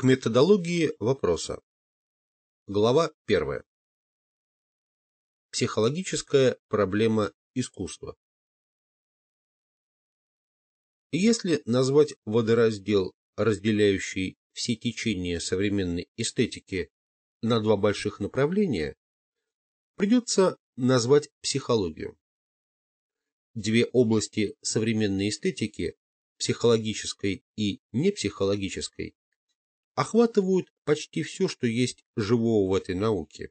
К методологии вопроса. Глава 1. Психологическая проблема искусства. Если назвать водораздел, разделяющий все течения современной эстетики на два больших направления, придется назвать психологию. Две области современной эстетики, психологической и непсихологической, охватывают почти все, что есть живого в этой науке.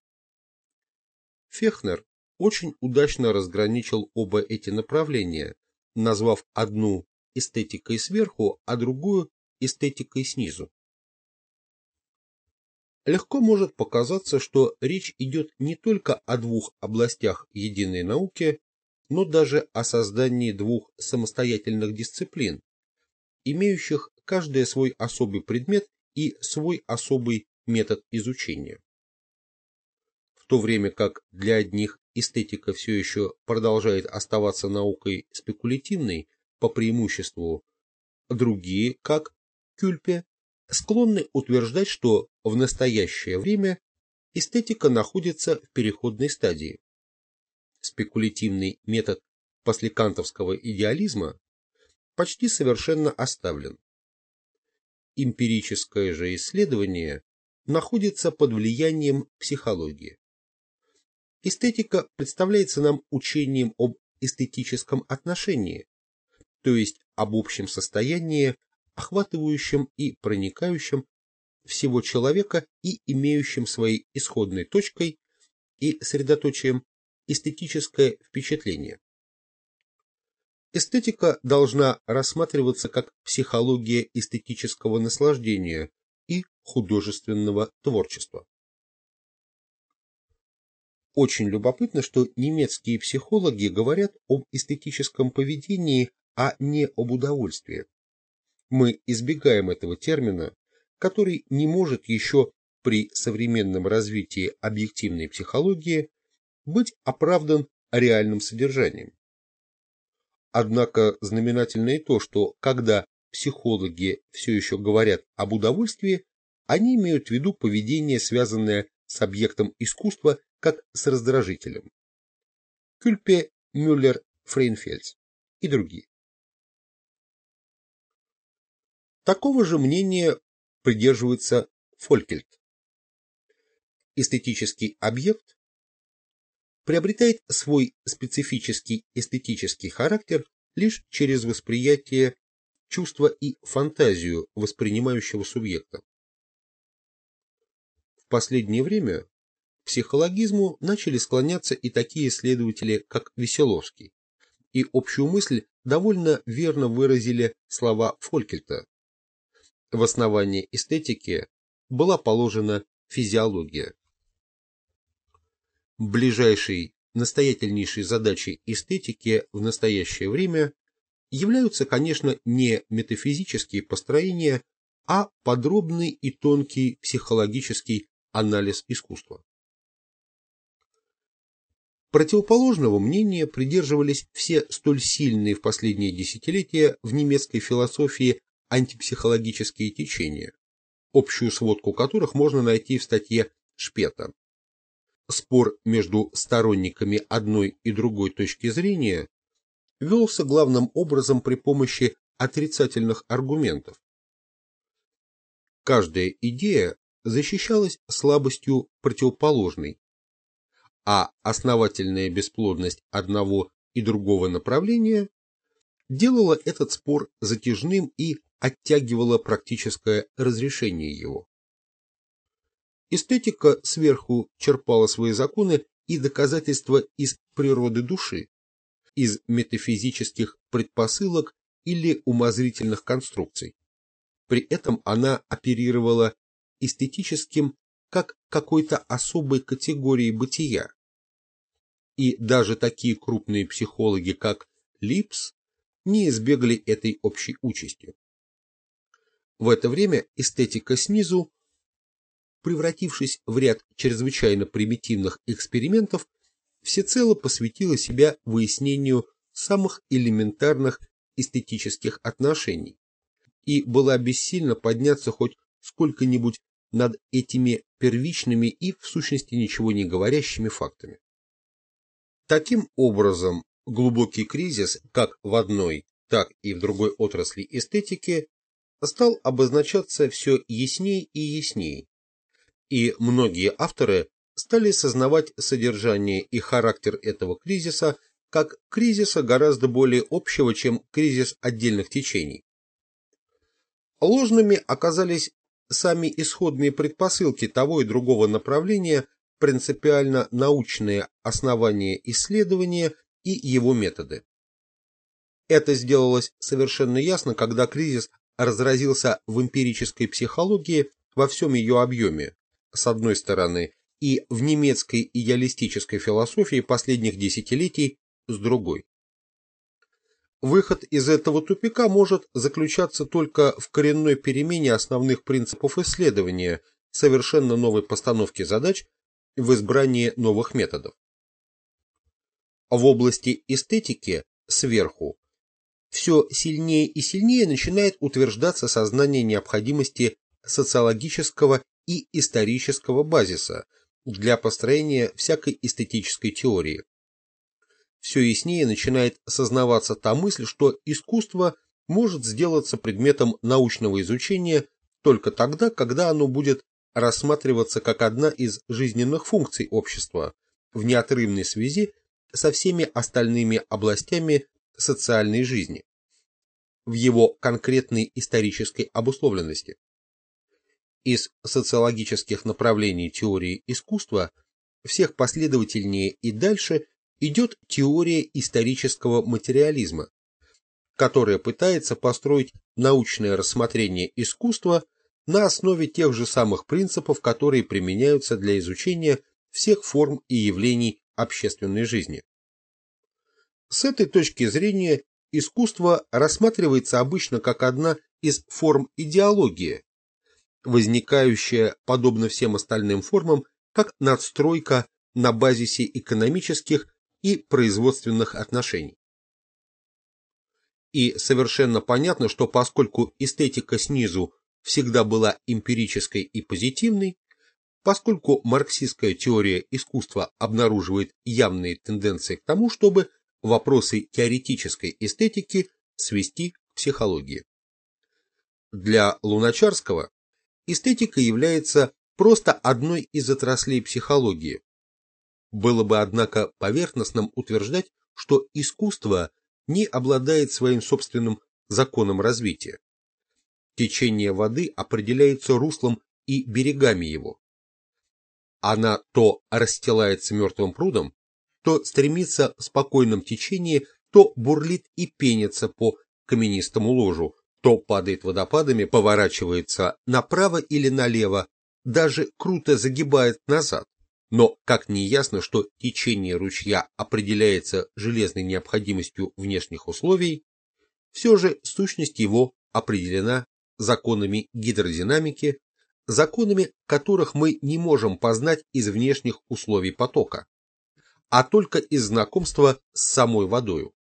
Фехнер очень удачно разграничил оба эти направления, назвав одну эстетикой сверху, а другую эстетикой снизу. Легко может показаться, что речь идет не только о двух областях единой науки, но даже о создании двух самостоятельных дисциплин, имеющих каждая свой особый предмет и свой особый метод изучения. В то время как для одних эстетика все еще продолжает оставаться наукой спекулятивной по преимуществу, другие, как Кюльпе, склонны утверждать, что в настоящее время эстетика находится в переходной стадии. Спекулятивный метод послекантовского идеализма почти совершенно оставлен эмпирическое же исследование находится под влиянием психологии. Эстетика представляется нам учением об эстетическом отношении, то есть об общем состоянии, охватывающем и проникающем всего человека и имеющем своей исходной точкой и средоточием эстетическое впечатление. Эстетика должна рассматриваться как психология эстетического наслаждения и художественного творчества. Очень любопытно, что немецкие психологи говорят об эстетическом поведении, а не об удовольствии. Мы избегаем этого термина, который не может еще при современном развитии объективной психологии быть оправдан реальным содержанием. Однако знаменательно и то, что когда психологи все еще говорят об удовольствии, они имеют в виду поведение, связанное с объектом искусства, как с раздражителем. Кюльпе, Мюллер, Фрейнфельдс и другие. Такого же мнения придерживается Фолькельт. Эстетический объект приобретает свой специфический эстетический характер лишь через восприятие чувства и фантазию воспринимающего субъекта. В последнее время к психологизму начали склоняться и такие исследователи, как Веселовский, и общую мысль довольно верно выразили слова Фолькельта. В основании эстетики была положена физиология ближайшей, настоятельнейшей задачей эстетики в настоящее время являются, конечно, не метафизические построения, а подробный и тонкий психологический анализ искусства. Противоположного мнения придерживались все столь сильные в последние десятилетия в немецкой философии антипсихологические течения, общую сводку которых можно найти в статье Шпета спор между сторонниками одной и другой точки зрения велся главным образом при помощи отрицательных аргументов. Каждая идея защищалась слабостью противоположной, а основательная бесплодность одного и другого направления делала этот спор затяжным и оттягивала практическое разрешение его. Эстетика сверху черпала свои законы и доказательства из природы души, из метафизических предпосылок или умозрительных конструкций. При этом она оперировала эстетическим как какой-то особой категорией бытия. И даже такие крупные психологи, как Липс, не избегли этой общей участи. В это время эстетика снизу превратившись в ряд чрезвычайно примитивных экспериментов, всецело посвятила себя выяснению самых элементарных эстетических отношений и была бессильна подняться хоть сколько-нибудь над этими первичными и в сущности ничего не говорящими фактами. Таким образом, глубокий кризис как в одной, так и в другой отрасли эстетики стал обозначаться все яснее и яснее, и многие авторы стали сознавать содержание и характер этого кризиса как кризиса гораздо более общего, чем кризис отдельных течений. Ложными оказались сами исходные предпосылки того и другого направления, принципиально научные основания исследования и его методы. Это сделалось совершенно ясно, когда кризис разразился в эмпирической психологии во всем ее объеме, с одной стороны, и в немецкой идеалистической философии последних десятилетий с другой. Выход из этого тупика может заключаться только в коренной перемене основных принципов исследования, совершенно новой постановке задач в избрании новых методов. В области эстетики сверху все сильнее и сильнее начинает утверждаться сознание необходимости социологического и исторического базиса для построения всякой эстетической теории. Все яснее начинает осознаваться та мысль, что искусство может сделаться предметом научного изучения только тогда, когда оно будет рассматриваться как одна из жизненных функций общества в неотрывной связи со всеми остальными областями социальной жизни, в его конкретной исторической обусловленности. Из социологических направлений теории искусства всех последовательнее и дальше идет теория исторического материализма, которая пытается построить научное рассмотрение искусства на основе тех же самых принципов, которые применяются для изучения всех форм и явлений общественной жизни. С этой точки зрения искусство рассматривается обычно как одна из форм идеологии, возникающая, подобно всем остальным формам, как надстройка на базисе экономических и производственных отношений. И совершенно понятно, что поскольку эстетика снизу всегда была эмпирической и позитивной, поскольку марксистская теория искусства обнаруживает явные тенденции к тому, чтобы вопросы теоретической эстетики свести к психологии. Для Луначарского эстетика является просто одной из отраслей психологии. Было бы, однако, поверхностным утверждать, что искусство не обладает своим собственным законом развития. Течение воды определяется руслом и берегами его. Она то расстилается мертвым прудом, то стремится в спокойном течении, то бурлит и пенится по каменистому ложу, то падает водопадами, поворачивается направо или налево, даже круто загибает назад. Но как не ясно, что течение ручья определяется железной необходимостью внешних условий, все же сущность его определена законами гидродинамики, законами которых мы не можем познать из внешних условий потока, а только из знакомства с самой водою.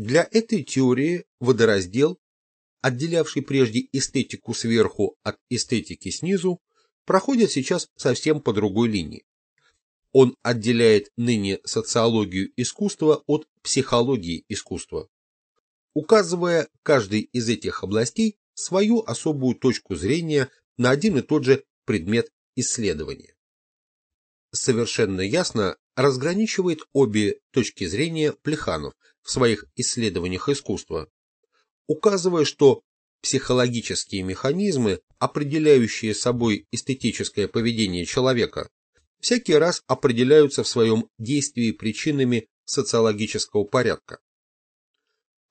Для этой теории водораздел, отделявший прежде эстетику сверху от эстетики снизу, проходит сейчас совсем по другой линии. Он отделяет ныне социологию искусства от психологии искусства, указывая каждой из этих областей свою особую точку зрения на один и тот же предмет исследования. Совершенно ясно разграничивает обе точки зрения Плеханов своих исследованиях искусства, указывая, что психологические механизмы, определяющие собой эстетическое поведение человека, всякий раз определяются в своем действии причинами социологического порядка.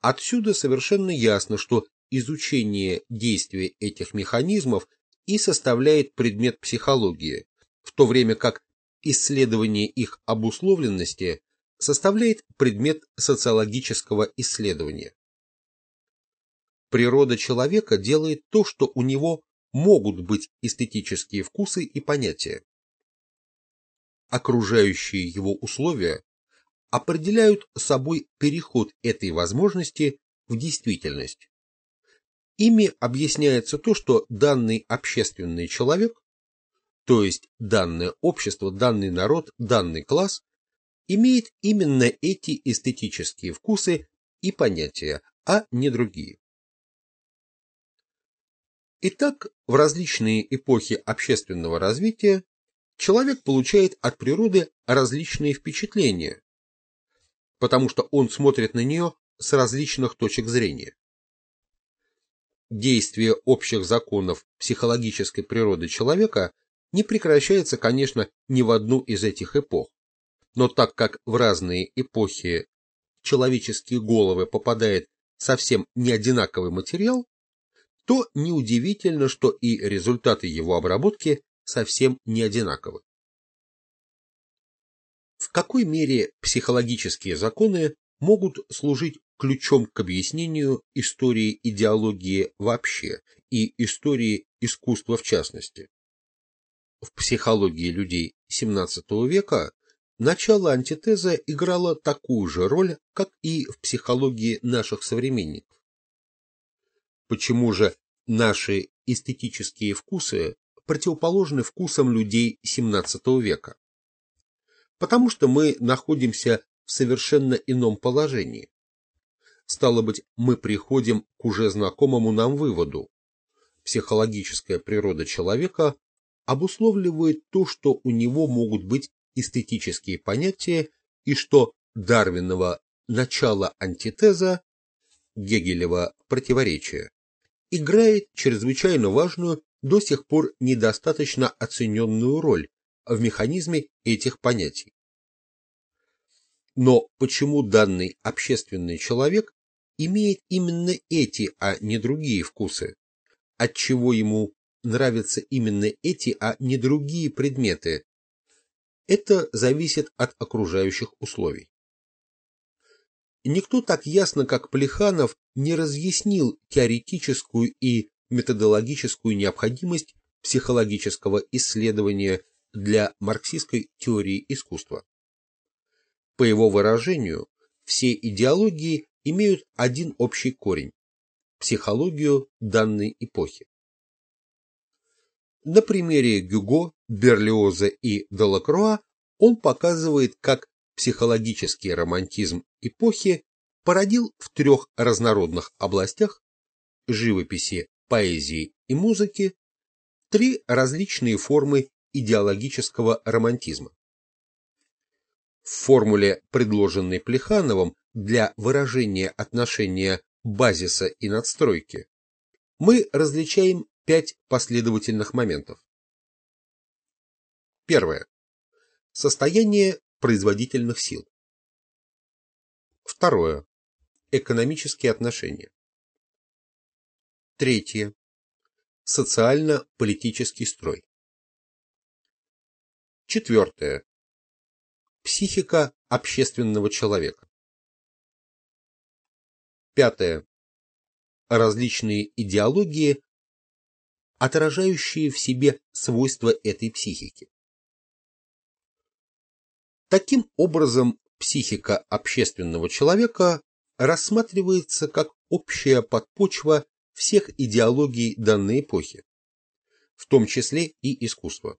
Отсюда совершенно ясно, что изучение действия этих механизмов и составляет предмет психологии, в то время как исследование их обусловленности составляет предмет социологического исследования. Природа человека делает то, что у него могут быть эстетические вкусы и понятия. Окружающие его условия определяют собой переход этой возможности в действительность. Ими объясняется то, что данный общественный человек, то есть данное общество, данный народ, данный класс, имеет именно эти эстетические вкусы и понятия, а не другие. Итак, в различные эпохи общественного развития человек получает от природы различные впечатления, потому что он смотрит на нее с различных точек зрения. Действие общих законов психологической природы человека не прекращается, конечно, ни в одну из этих эпох, но так как в разные эпохи человеческие головы попадает совсем не одинаковый материал, то неудивительно, что и результаты его обработки совсем не одинаковы. В какой мере психологические законы могут служить ключом к объяснению истории идеологии вообще и истории искусства в частности? В психологии людей XVII века начало антитеза играло такую же роль, как и в психологии наших современников. Почему же наши эстетические вкусы противоположны вкусам людей XVII века? Потому что мы находимся в совершенно ином положении. Стало быть, мы приходим к уже знакомому нам выводу. Психологическая природа человека обусловливает то, что у него могут быть эстетические понятия и что Дарвинова начало антитеза Гегелева противоречия играет чрезвычайно важную, до сих пор недостаточно оцененную роль в механизме этих понятий. Но почему данный общественный человек имеет именно эти, а не другие вкусы? Отчего ему нравятся именно эти, а не другие предметы? Это зависит от окружающих условий. Никто так ясно, как Плеханов, не разъяснил теоретическую и методологическую необходимость психологического исследования для марксистской теории искусства. По его выражению, все идеологии имеют один общий корень – психологию данной эпохи. На примере Гюго, Берлиоза и Делакруа он показывает, как психологический романтизм эпохи породил в трех разнородных областях – живописи, поэзии и музыки – три различные формы идеологического романтизма. В формуле, предложенной Плехановым для выражения отношения базиса и надстройки, мы различаем пять последовательных моментов. Первое. Состояние производительных сил. Второе. Экономические отношения. Третье. Социально-политический строй. Четвертое. Психика общественного человека. Пятое. Различные идеологии, отражающие в себе свойства этой психики. Таким образом, психика общественного человека рассматривается как общая подпочва всех идеологий данной эпохи, в том числе и искусства.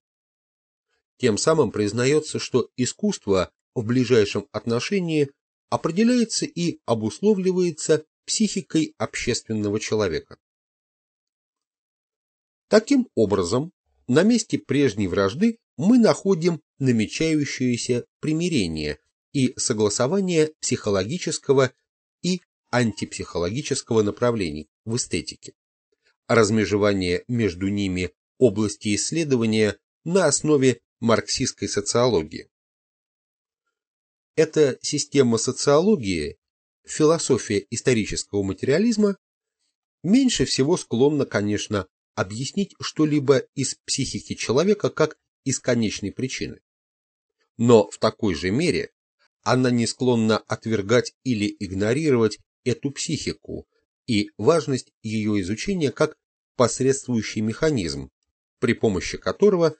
Тем самым признается, что искусство в ближайшем отношении определяется и обусловливается психикой общественного человека. Таким образом, на месте прежней вражды мы находим намечающееся примирение и согласование психологического и антипсихологического направлений в эстетике, размежевание между ними области исследования на основе марксистской социологии. Эта система социологии, философия исторического материализма, меньше всего склонна, конечно, объяснить что-либо из психики человека как из конечной причины. Но в такой же мере она не склонна отвергать или игнорировать эту психику и важность ее изучения как посредствующий механизм, при помощи которого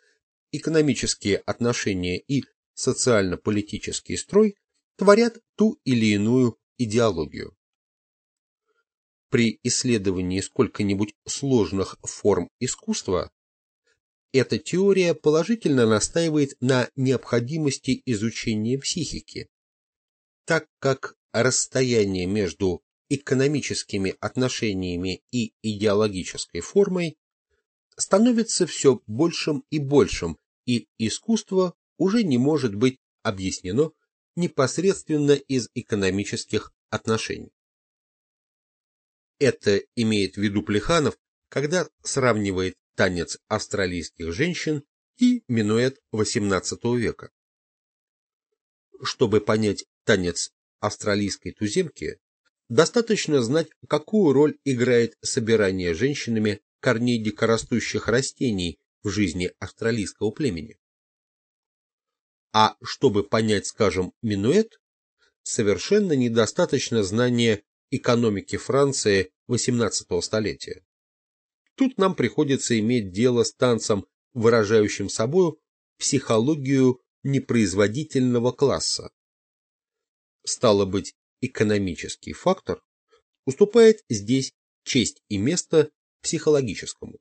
экономические отношения и социально-политический строй творят ту или иную идеологию. При исследовании сколько-нибудь сложных форм искусства, эта теория положительно настаивает на необходимости изучения психики, так как расстояние между экономическими отношениями и идеологической формой становится все большим и большим, и искусство уже не может быть объяснено непосредственно из экономических отношений. Это имеет в виду Плеханов, когда сравнивает танец австралийских женщин и минуэт XVIII века. Чтобы понять танец австралийской туземки, достаточно знать, какую роль играет собирание женщинами корней дикорастущих растений в жизни австралийского племени. А чтобы понять, скажем, минуэт, совершенно недостаточно знания экономики Франции XVIII столетия. Тут нам приходится иметь дело с танцем, выражающим собою психологию непроизводительного класса. Стало быть, экономический фактор уступает здесь честь и место психологическому.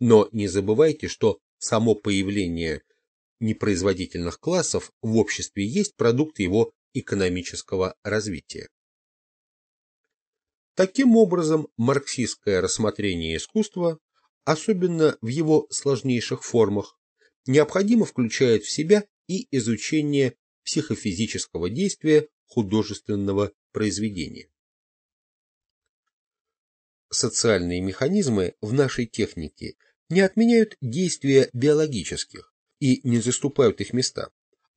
Но не забывайте, что само появление непроизводительных классов в обществе есть продукт его экономического развития. Таким образом, марксистское рассмотрение искусства, особенно в его сложнейших формах, необходимо включает в себя и изучение психофизического действия художественного произведения. Социальные механизмы в нашей технике не отменяют действия биологических и не заступают их места,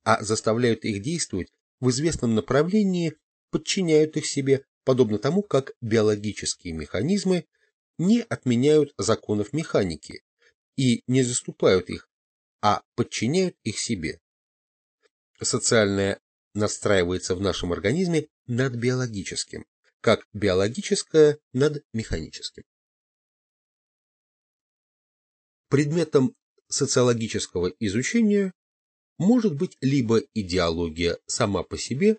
а заставляют их действовать в известном направлении, подчиняют их себе, подобно тому, как биологические механизмы не отменяют законов механики и не заступают их, а подчиняют их себе. Социальное настраивается в нашем организме над биологическим, как биологическое над механическим. Предметом социологического изучения может быть либо идеология сама по себе,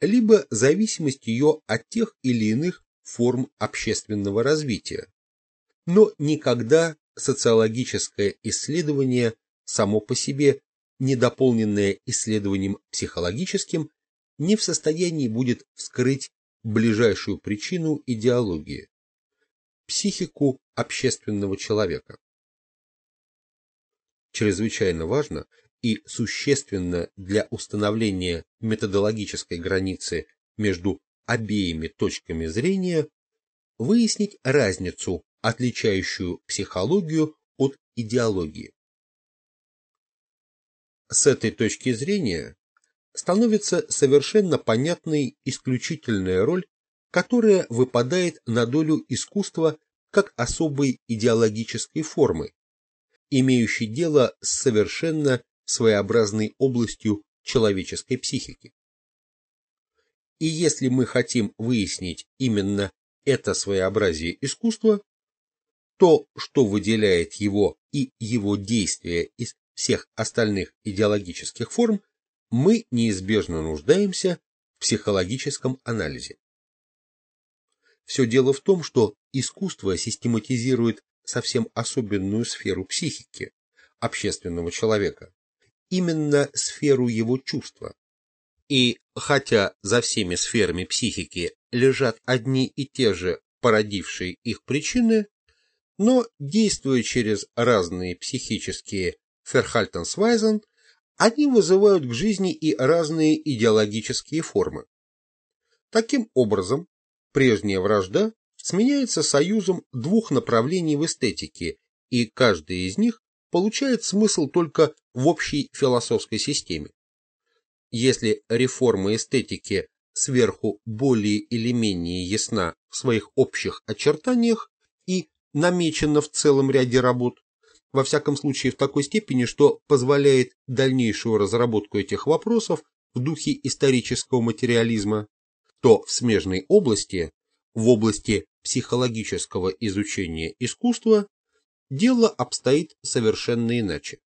либо зависимость ее от тех или иных форм общественного развития, но никогда социологическое исследование само по себе недополненное исследованием психологическим, не в состоянии будет вскрыть ближайшую причину идеологии – психику общественного человека. Чрезвычайно важно и существенно для установления методологической границы между обеими точками зрения выяснить разницу, отличающую психологию от идеологии. С этой точки зрения становится совершенно понятной исключительная роль, которая выпадает на долю искусства как особой идеологической формы, имеющей дело с совершенно своеобразной областью человеческой психики. И если мы хотим выяснить именно это своеобразие искусства, то, что выделяет его и его действия из всех остальных идеологических форм, мы неизбежно нуждаемся в психологическом анализе. Все дело в том, что искусство систематизирует совсем особенную сферу психики общественного человека, именно сферу его чувства. И хотя за всеми сферами психики лежат одни и те же породившие их причины, но действуя через разные психические Ферхальтенсвайзен, они вызывают к жизни и разные идеологические формы. Таким образом, прежняя вражда сменяется союзом двух направлений в эстетике, и каждая из них получает смысл только в общей философской системе. Если реформа эстетики сверху более или менее ясна в своих общих очертаниях и намечена в целом ряде работ, во всяком случае в такой степени, что позволяет дальнейшую разработку этих вопросов в духе исторического материализма, то в смежной области, в области психологического изучения искусства, дело обстоит совершенно иначе.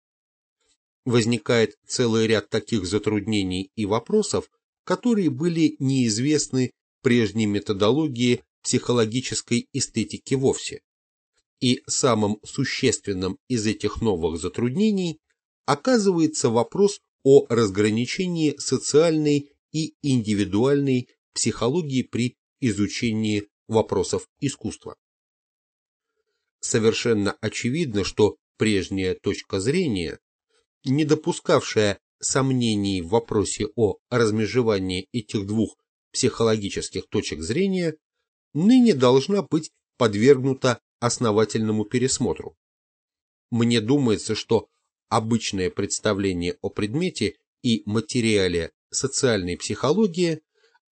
Возникает целый ряд таких затруднений и вопросов, которые были неизвестны прежней методологии психологической эстетики вовсе. И самым существенным из этих новых затруднений оказывается вопрос о разграничении социальной и индивидуальной психологии при изучении вопросов искусства. Совершенно очевидно, что прежняя точка зрения, не допускавшая сомнений в вопросе о размежевании этих двух психологических точек зрения, ныне должна быть подвергнута основательному пересмотру. Мне думается, что обычное представление о предмете и материале социальной психологии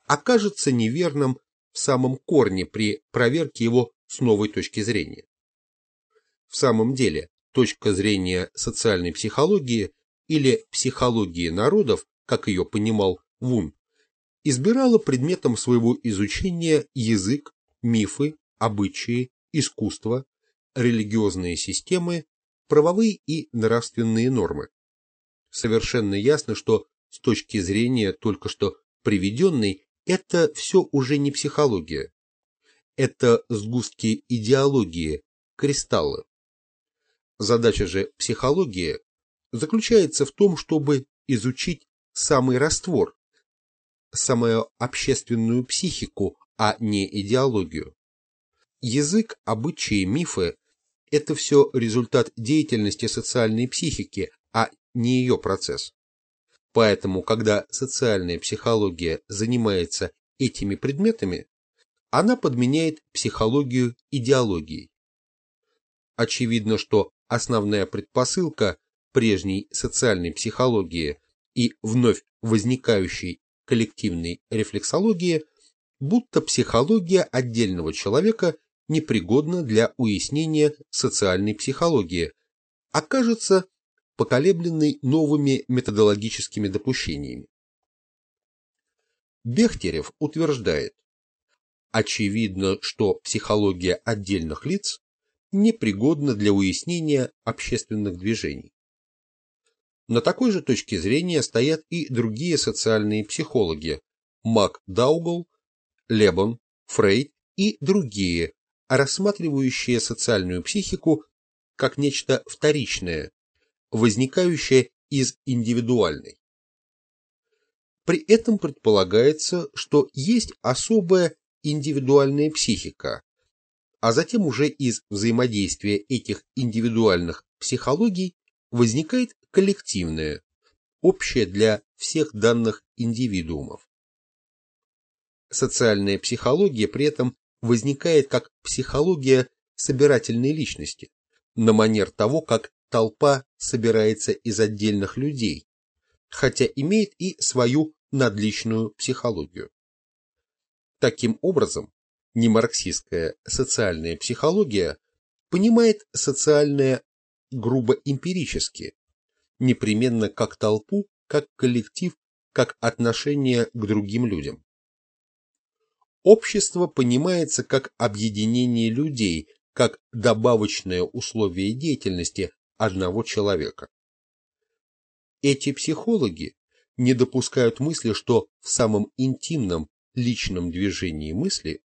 окажется неверным в самом корне при проверке его с новой точки зрения. В самом деле, точка зрения социальной психологии или психологии народов, как ее понимал Вун, избирала предметом своего изучения язык, мифы, обычаи, искусство, религиозные системы, правовые и нравственные нормы. Совершенно ясно, что с точки зрения только что приведенной, это все уже не психология. Это сгустки идеологии, кристаллы. Задача же психологии заключается в том, чтобы изучить самый раствор, самую общественную психику, а не идеологию. Язык, обычаи, мифы – это все результат деятельности социальной психики, а не ее процесс. Поэтому, когда социальная психология занимается этими предметами, она подменяет психологию идеологией. Очевидно, что основная предпосылка прежней социальной психологии и вновь возникающей коллективной рефлексологии, будто психология отдельного человека непригодна для уяснения социальной психологии, окажется поколебленной новыми методологическими допущениями. Бехтерев утверждает, очевидно, что психология отдельных лиц непригодна для уяснения общественных движений. На такой же точке зрения стоят и другие социальные психологи Мак Даугл, Лебон, Фрейд и другие, рассматривающие социальную психику как нечто вторичное, возникающее из индивидуальной. При этом предполагается, что есть особая индивидуальная психика, а затем уже из взаимодействия этих индивидуальных психологий возникает коллективная, общая для всех данных индивидуумов. Социальная психология при этом возникает как психология собирательной личности, на манер того, как толпа собирается из отдельных людей, хотя имеет и свою надличную психологию. Таким образом, немарксистская социальная психология понимает социальное грубо эмпирически, непременно как толпу, как коллектив, как отношение к другим людям. Общество понимается как объединение людей, как добавочное условие деятельности одного человека. Эти психологи не допускают мысли, что в самом интимном личном движении мысли,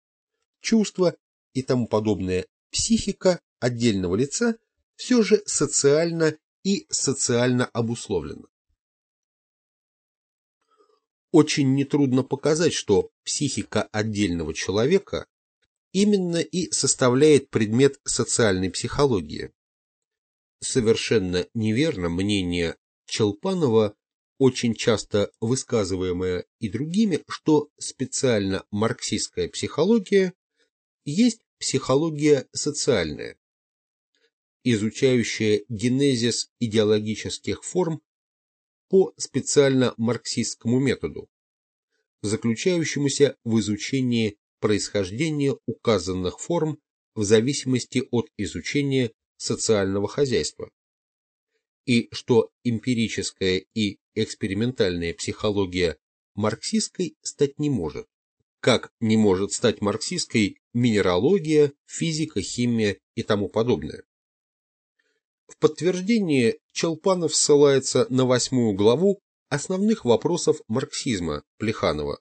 чувства и тому подобное психика отдельного лица все же социально и социально обусловлена. Очень нетрудно показать, что психика отдельного человека именно и составляет предмет социальной психологии. Совершенно неверно мнение Челпанова очень часто высказываемое и другими, что специально марксистская психология есть психология социальная, изучающая генезис идеологических форм по специально марксистскому методу, заключающемуся в изучении происхождения указанных форм в зависимости от изучения социального хозяйства. И что эмпирическая и экспериментальная психология марксистской стать не может, как не может стать марксистской минералогия, физика, химия и тому подобное. В подтверждение Челпанов ссылается на восьмую главу основных вопросов марксизма Плеханова,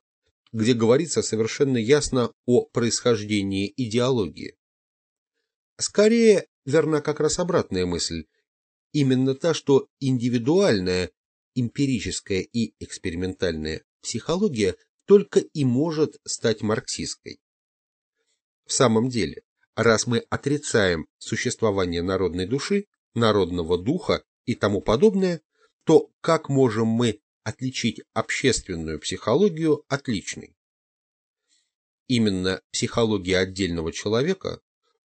где говорится совершенно ясно о происхождении идеологии. Скорее, верна как раз обратная мысль, именно та, что индивидуальная, эмпирическая и экспериментальная психология только и может стать марксистской. В самом деле, раз мы отрицаем существование народной души, народного духа и тому подобное, то как можем мы отличить общественную психологию от личной? Именно психология отдельного человека,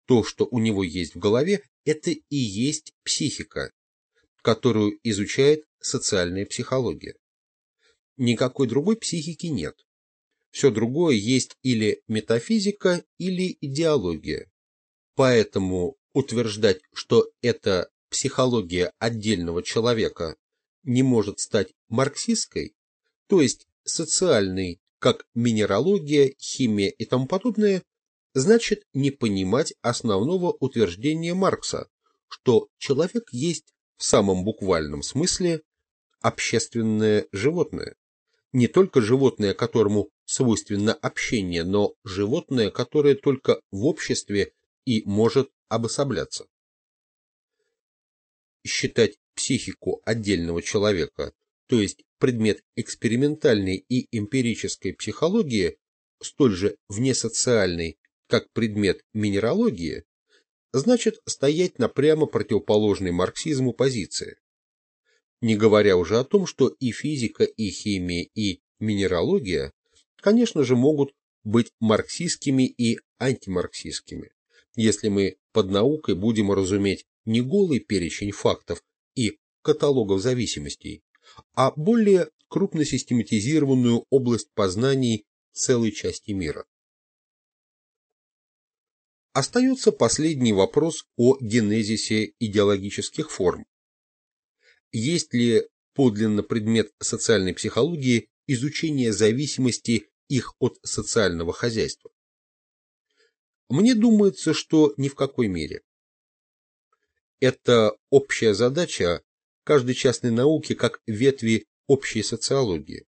то, что у него есть в голове, это и есть психика, которую изучает социальная психология. Никакой другой психики нет. Все другое есть или метафизика, или идеология. Поэтому утверждать, что это психология отдельного человека не может стать марксистской, то есть социальной, как минералогия, химия и тому подобное, значит не понимать основного утверждения Маркса, что человек есть в самом буквальном смысле общественное животное. Не только животное, которому свойственно общение, но животное, которое только в обществе и может обособляться. Считать психику отдельного человека, то есть предмет экспериментальной и эмпирической психологии, столь же внесоциальный, как предмет минералогии, значит стоять на прямо противоположной марксизму позиции. Не говоря уже о том, что и физика, и химия, и минералогия, конечно же, могут быть марксистскими и антимарксистскими, если мы под наукой будем разуметь не голый перечень фактов и каталогов зависимостей, а более крупно систематизированную область познаний целой части мира. Остается последний вопрос о генезисе идеологических форм. Есть ли подлинно предмет социальной психологии изучение зависимости их от социального хозяйства? Мне думается, что ни в какой мере. Это общая задача каждой частной науки как ветви общей социологии.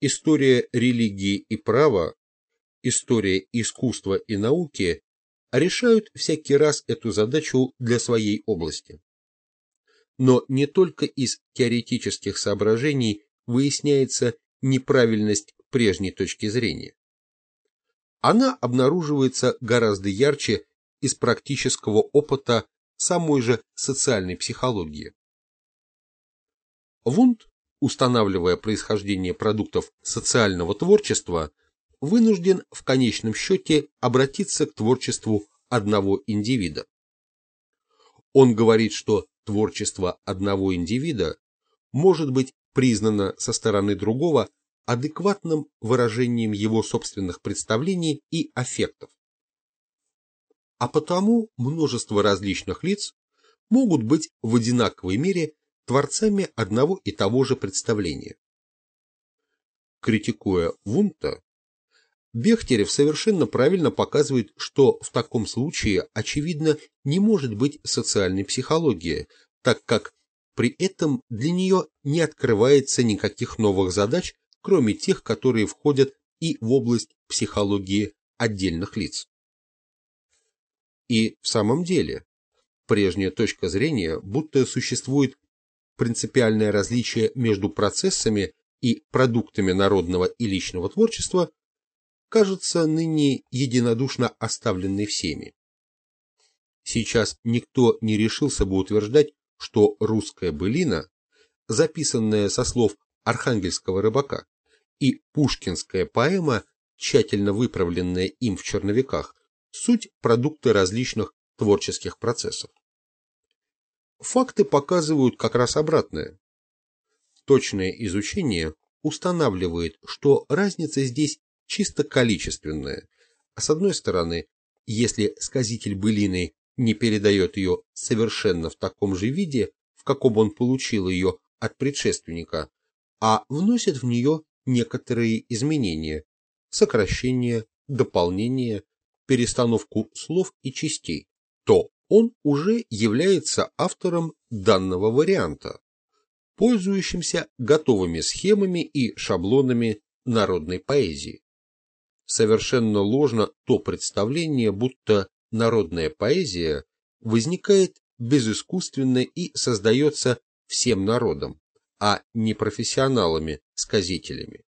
История религии и права, история искусства и науки решают всякий раз эту задачу для своей области. Но не только из теоретических соображений выясняется неправильность прежней точки зрения. Она обнаруживается гораздо ярче из практического опыта самой же социальной психологии. Вунд, устанавливая происхождение продуктов социального творчества, вынужден в конечном счете обратиться к творчеству одного индивида. Он говорит, что творчество одного индивида может быть признано со стороны другого адекватным выражением его собственных представлений и аффектов. А потому множество различных лиц могут быть в одинаковой мере творцами одного и того же представления. Критикуя Вунта, Бехтерев совершенно правильно показывает, что в таком случае, очевидно, не может быть социальной психологии, так как при этом для нее не открывается никаких новых задач, кроме тех, которые входят и в область психологии отдельных лиц. И в самом деле, прежняя точка зрения, будто существует принципиальное различие между процессами и продуктами народного и личного творчества, кажется ныне единодушно оставленной всеми. Сейчас никто не решился бы утверждать, что русская былина, записанная со слов архангельского рыбака, и пушкинская поэма, тщательно выправленная им в черновиках, суть продукты различных творческих процессов. Факты показывают как раз обратное. Точное изучение устанавливает, что разница здесь чисто количественное. А с одной стороны, если сказитель былины не передает ее совершенно в таком же виде, в каком он получил ее от предшественника, а вносит в нее некоторые изменения, сокращения, дополнения, перестановку слов и частей, то он уже является автором данного варианта, пользующимся готовыми схемами и шаблонами народной поэзии. Совершенно ложно то представление, будто народная поэзия возникает безыскусственно и создается всем народом, а не профессионалами-сказителями,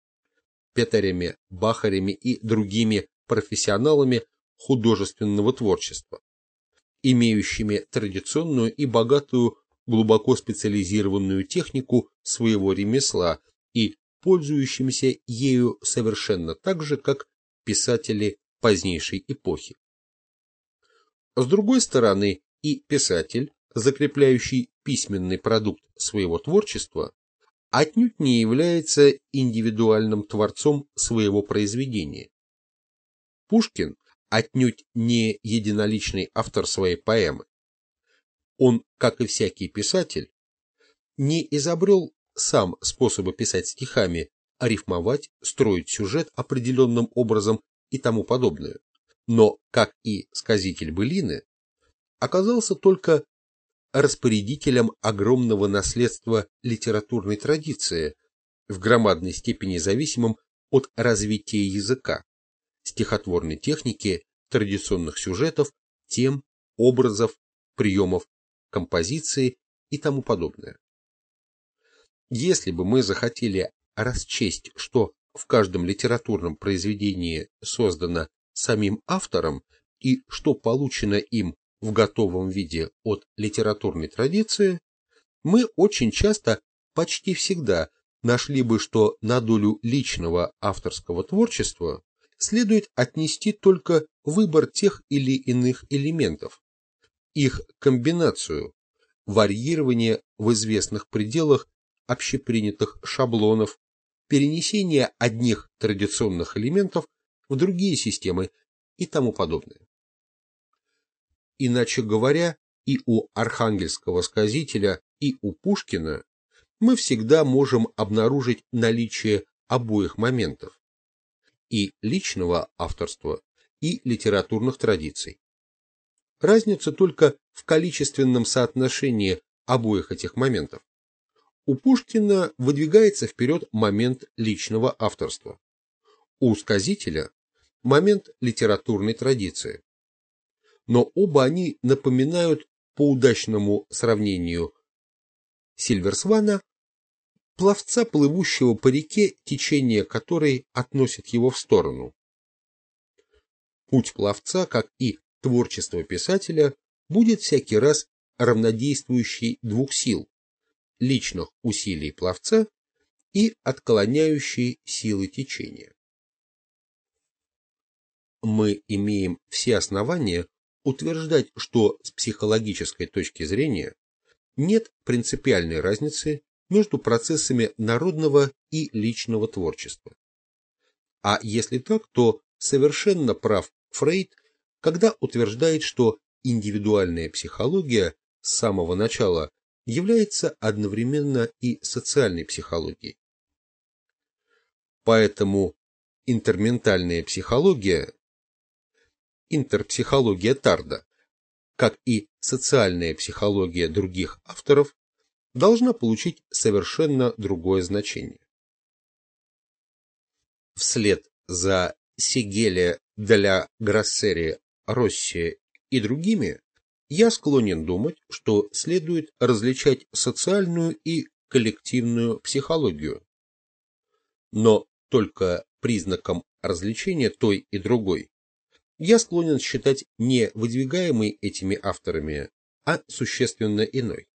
петарями, бахарями и другими профессионалами художественного творчества, имеющими традиционную и богатую глубоко специализированную технику своего ремесла и пользующимися ею совершенно так же, как писатели позднейшей эпохи. С другой стороны, и писатель, закрепляющий письменный продукт своего творчества, отнюдь не является индивидуальным творцом своего произведения. Пушкин отнюдь не единоличный автор своей поэмы. Он, как и всякий писатель, не изобрел сам способы писать стихами, рифмовать, строить сюжет определенным образом и тому подобное. Но, как и сказитель былины, оказался только распорядителем огромного наследства литературной традиции, в громадной степени зависимым от развития языка, стихотворной техники, традиционных сюжетов, тем, образов, приемов композиции и тому подобное. Если бы мы захотели расчесть, что в каждом литературном произведении создано самим автором и что получено им в готовом виде от литературной традиции, мы очень часто, почти всегда, нашли бы, что на долю личного авторского творчества следует отнести только выбор тех или иных элементов, их комбинацию, варьирование в известных пределах общепринятых шаблонов, перенесение одних традиционных элементов в другие системы и тому подобное. Иначе говоря, и у архангельского сказителя, и у Пушкина мы всегда можем обнаружить наличие обоих моментов и личного авторства, и литературных традиций. Разница только в количественном соотношении обоих этих моментов. У Пушкина выдвигается вперед момент личного авторства. У сказителя – момент литературной традиции но оба они напоминают по удачному сравнению Сильверсвана пловца, плывущего по реке, течение которой относит его в сторону. Путь пловца, как и творчество писателя, будет всякий раз равнодействующий двух сил – личных усилий пловца и отклоняющей силы течения. Мы имеем все основания утверждать, что с психологической точки зрения нет принципиальной разницы между процессами народного и личного творчества. А если так, то совершенно прав Фрейд, когда утверждает, что индивидуальная психология с самого начала является одновременно и социальной психологией. Поэтому интерментальная психология интерпсихология Тарда, как и социальная психология других авторов, должна получить совершенно другое значение. Вслед за Сигеле для Грассери, Росси и другими, я склонен думать, что следует различать социальную и коллективную психологию. Но только признаком различения той и другой я склонен считать не выдвигаемый этими авторами, а существенно иной.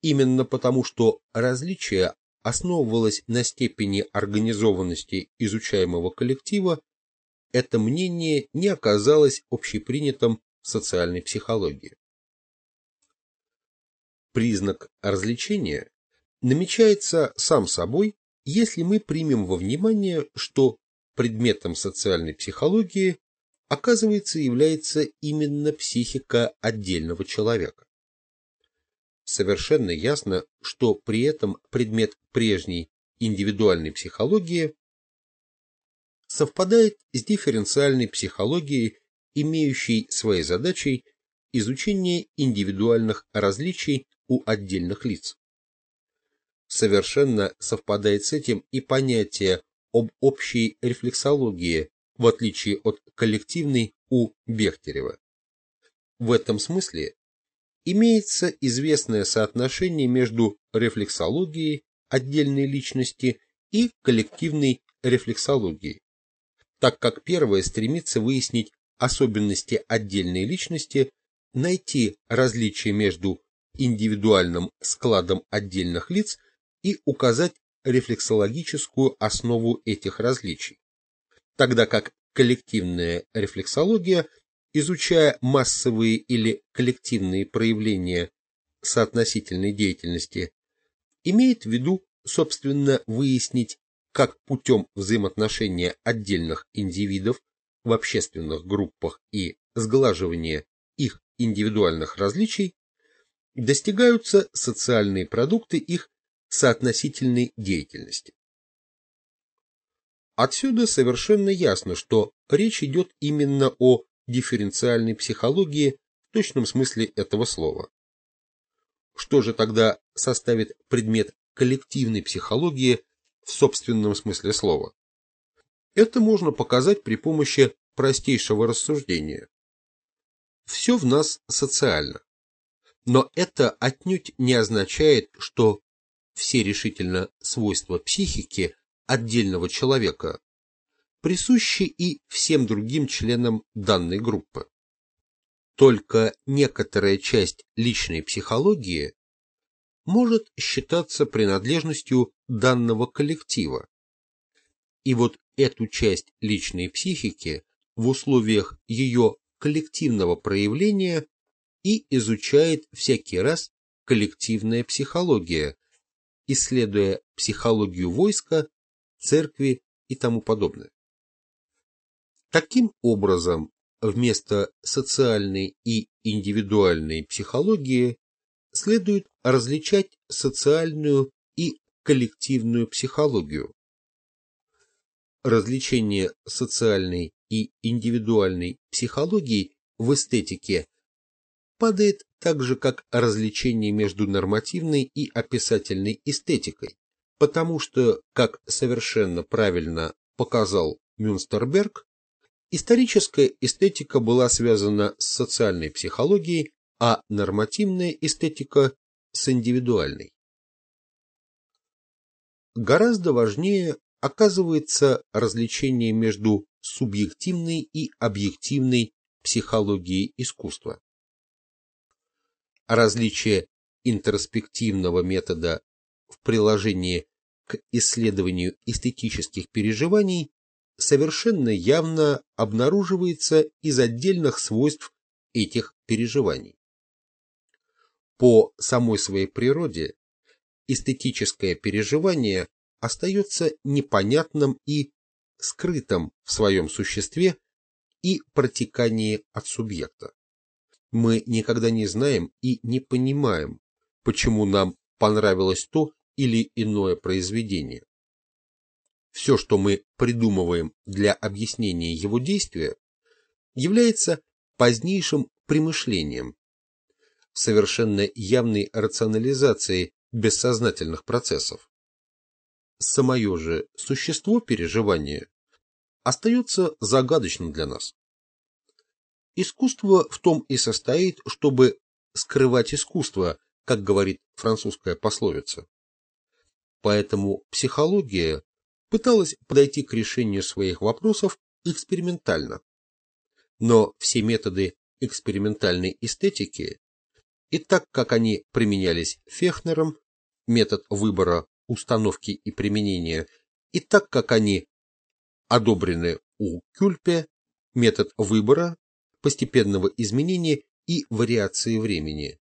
Именно потому, что различие основывалось на степени организованности изучаемого коллектива, это мнение не оказалось общепринятым в социальной психологии. Признак развлечения намечается сам собой, если мы примем во внимание, что предметом социальной психологии, оказывается, является именно психика отдельного человека. Совершенно ясно, что при этом предмет прежней индивидуальной психологии совпадает с дифференциальной психологией, имеющей своей задачей изучение индивидуальных различий у отдельных лиц. Совершенно совпадает с этим и понятие об общей рефлексологии, в отличие от коллективной у Бехтерева. В этом смысле имеется известное соотношение между рефлексологией отдельной личности и коллективной рефлексологией, так как первая стремится выяснить особенности отдельной личности, найти различия между индивидуальным складом отдельных лиц и указать рефлексологическую основу этих различий, тогда как коллективная рефлексология, изучая массовые или коллективные проявления соотносительной деятельности, имеет в виду, собственно, выяснить, как путем взаимоотношения отдельных индивидов в общественных группах и сглаживания их индивидуальных различий достигаются социальные продукты их соотносительной деятельности. Отсюда совершенно ясно, что речь идет именно о дифференциальной психологии в точном смысле этого слова. Что же тогда составит предмет коллективной психологии в собственном смысле слова? Это можно показать при помощи простейшего рассуждения. Все в нас социально. Но это отнюдь не означает, что все решительно свойства психики отдельного человека присущи и всем другим членам данной группы. Только некоторая часть личной психологии может считаться принадлежностью данного коллектива. И вот эту часть личной психики в условиях ее коллективного проявления и изучает всякий раз коллективная психология, исследуя психологию войска, церкви и тому подобное. Таким образом, вместо социальной и индивидуальной психологии следует различать социальную и коллективную психологию. Различение социальной и индивидуальной психологии в эстетике падает так же, как развлечение между нормативной и описательной эстетикой, потому что, как совершенно правильно показал Мюнстерберг, историческая эстетика была связана с социальной психологией, а нормативная эстетика с индивидуальной. Гораздо важнее оказывается различение между субъективной и объективной психологией искусства различие интроспективного метода в приложении к исследованию эстетических переживаний совершенно явно обнаруживается из отдельных свойств этих переживаний. По самой своей природе эстетическое переживание остается непонятным и скрытым в своем существе и протекании от субъекта мы никогда не знаем и не понимаем, почему нам понравилось то или иное произведение. Все, что мы придумываем для объяснения его действия, является позднейшим примышлением, совершенно явной рационализацией бессознательных процессов. Самое же существо переживания остается загадочным для нас. Искусство в том и состоит, чтобы скрывать искусство, как говорит французская пословица. Поэтому психология пыталась подойти к решению своих вопросов экспериментально. Но все методы экспериментальной эстетики, и так как они применялись Фехнером, метод выбора, установки и применения, и так как они одобрены у Кюльпе, метод выбора, постепенного изменения и вариации времени,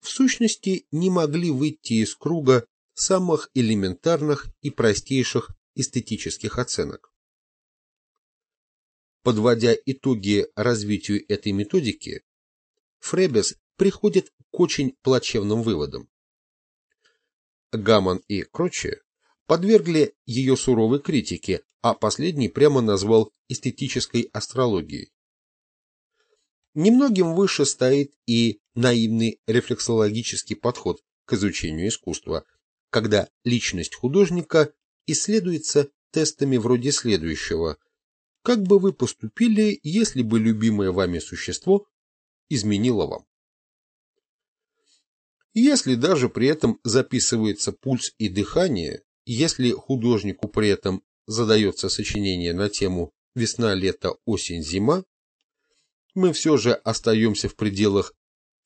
в сущности не могли выйти из круга самых элементарных и простейших эстетических оценок. Подводя итоги развитию этой методики, Фребес приходит к очень плачевным выводам. Гамман и Кроче подвергли ее суровой критике, а последний прямо назвал эстетической астрологией. Немногим выше стоит и наивный рефлексологический подход к изучению искусства, когда личность художника исследуется тестами вроде следующего. Как бы вы поступили, если бы любимое вами существо изменило вам? Если даже при этом записывается пульс и дыхание, если художнику при этом задается сочинение на тему «Весна, лето, осень, зима», мы все же остаемся в пределах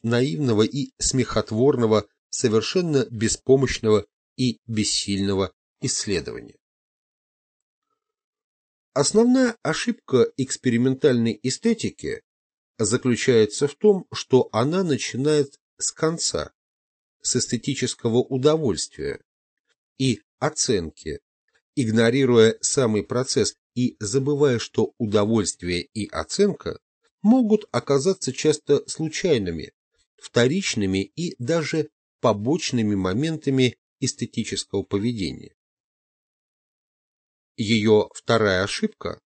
наивного и смехотворного, совершенно беспомощного и бессильного исследования. Основная ошибка экспериментальной эстетики заключается в том, что она начинает с конца, с эстетического удовольствия и оценки, игнорируя самый процесс и забывая, что удовольствие и оценка могут оказаться часто случайными, вторичными и даже побочными моментами эстетического поведения. Ее вторая ошибка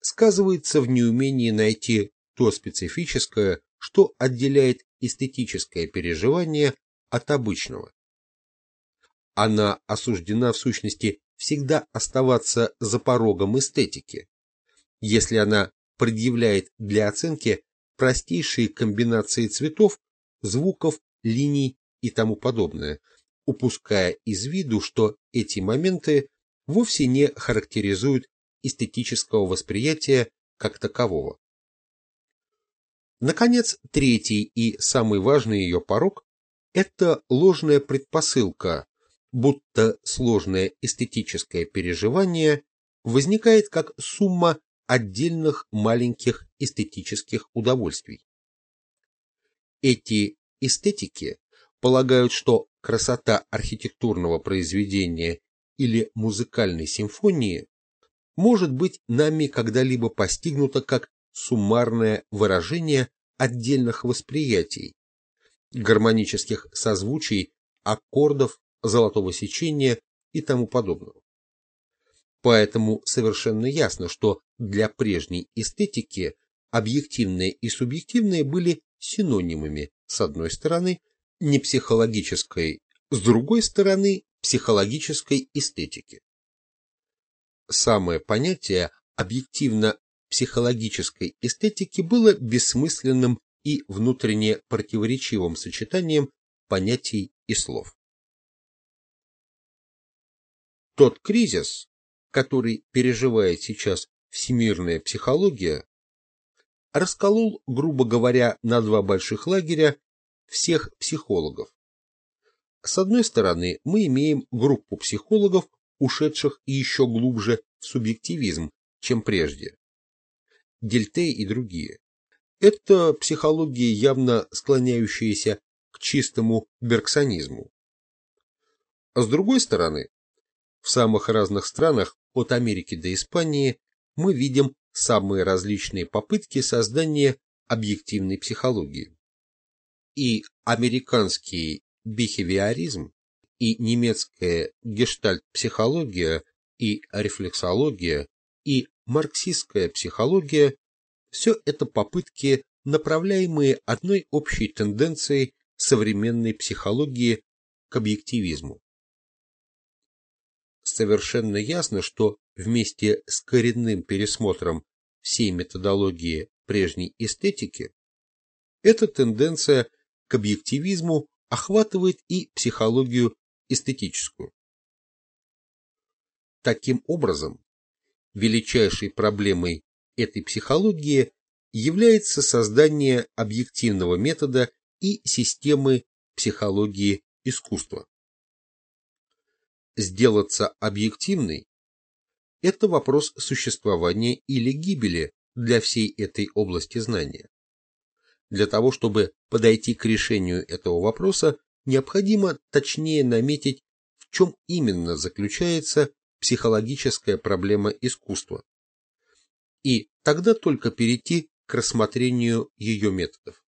сказывается в неумении найти то специфическое, что отделяет эстетическое переживание от обычного. Она осуждена в сущности всегда оставаться за порогом эстетики, если она предъявляет для оценки простейшие комбинации цветов, звуков, линий и тому подобное, упуская из виду, что эти моменты вовсе не характеризуют эстетического восприятия как такового. Наконец, третий и самый важный ее порог – это ложная предпосылка, будто сложное эстетическое переживание возникает как сумма отдельных маленьких эстетических удовольствий. Эти эстетики полагают, что красота архитектурного произведения или музыкальной симфонии может быть нами когда-либо постигнута как суммарное выражение отдельных восприятий, гармонических созвучий, аккордов, золотого сечения и тому подобного. Поэтому совершенно ясно, что для прежней эстетики объективное и субъективное были синонимами, с одной стороны, не психологической, с другой стороны, психологической эстетики. Самое понятие объективно-психологической эстетики было бессмысленным и внутренне противоречивым сочетанием понятий и слов. Тот кризис, который переживает сейчас всемирная психология, расколол, грубо говоря, на два больших лагеря всех психологов. С одной стороны, мы имеем группу психологов, ушедших еще глубже в субъективизм, чем прежде. Дельтей и другие. Это психология, явно склоняющаяся к чистому берксонизму. А с другой стороны, в самых разных странах, от Америки до Испании, мы видим самые различные попытки создания объективной психологии. И американский бихевиоризм и немецкая гештальт-психология и рефлексология и марксистская психология – все это попытки, направляемые одной общей тенденцией современной психологии к объективизму. Совершенно ясно, что вместе с коренным пересмотром всей методологии прежней эстетики, эта тенденция к объективизму охватывает и психологию эстетическую. Таким образом, величайшей проблемой этой психологии является создание объективного метода и системы психологии искусства. Сделаться объективной – это вопрос существования или гибели для всей этой области знания. Для того, чтобы подойти к решению этого вопроса, необходимо точнее наметить, в чем именно заключается психологическая проблема искусства. И тогда только перейти к рассмотрению ее методов.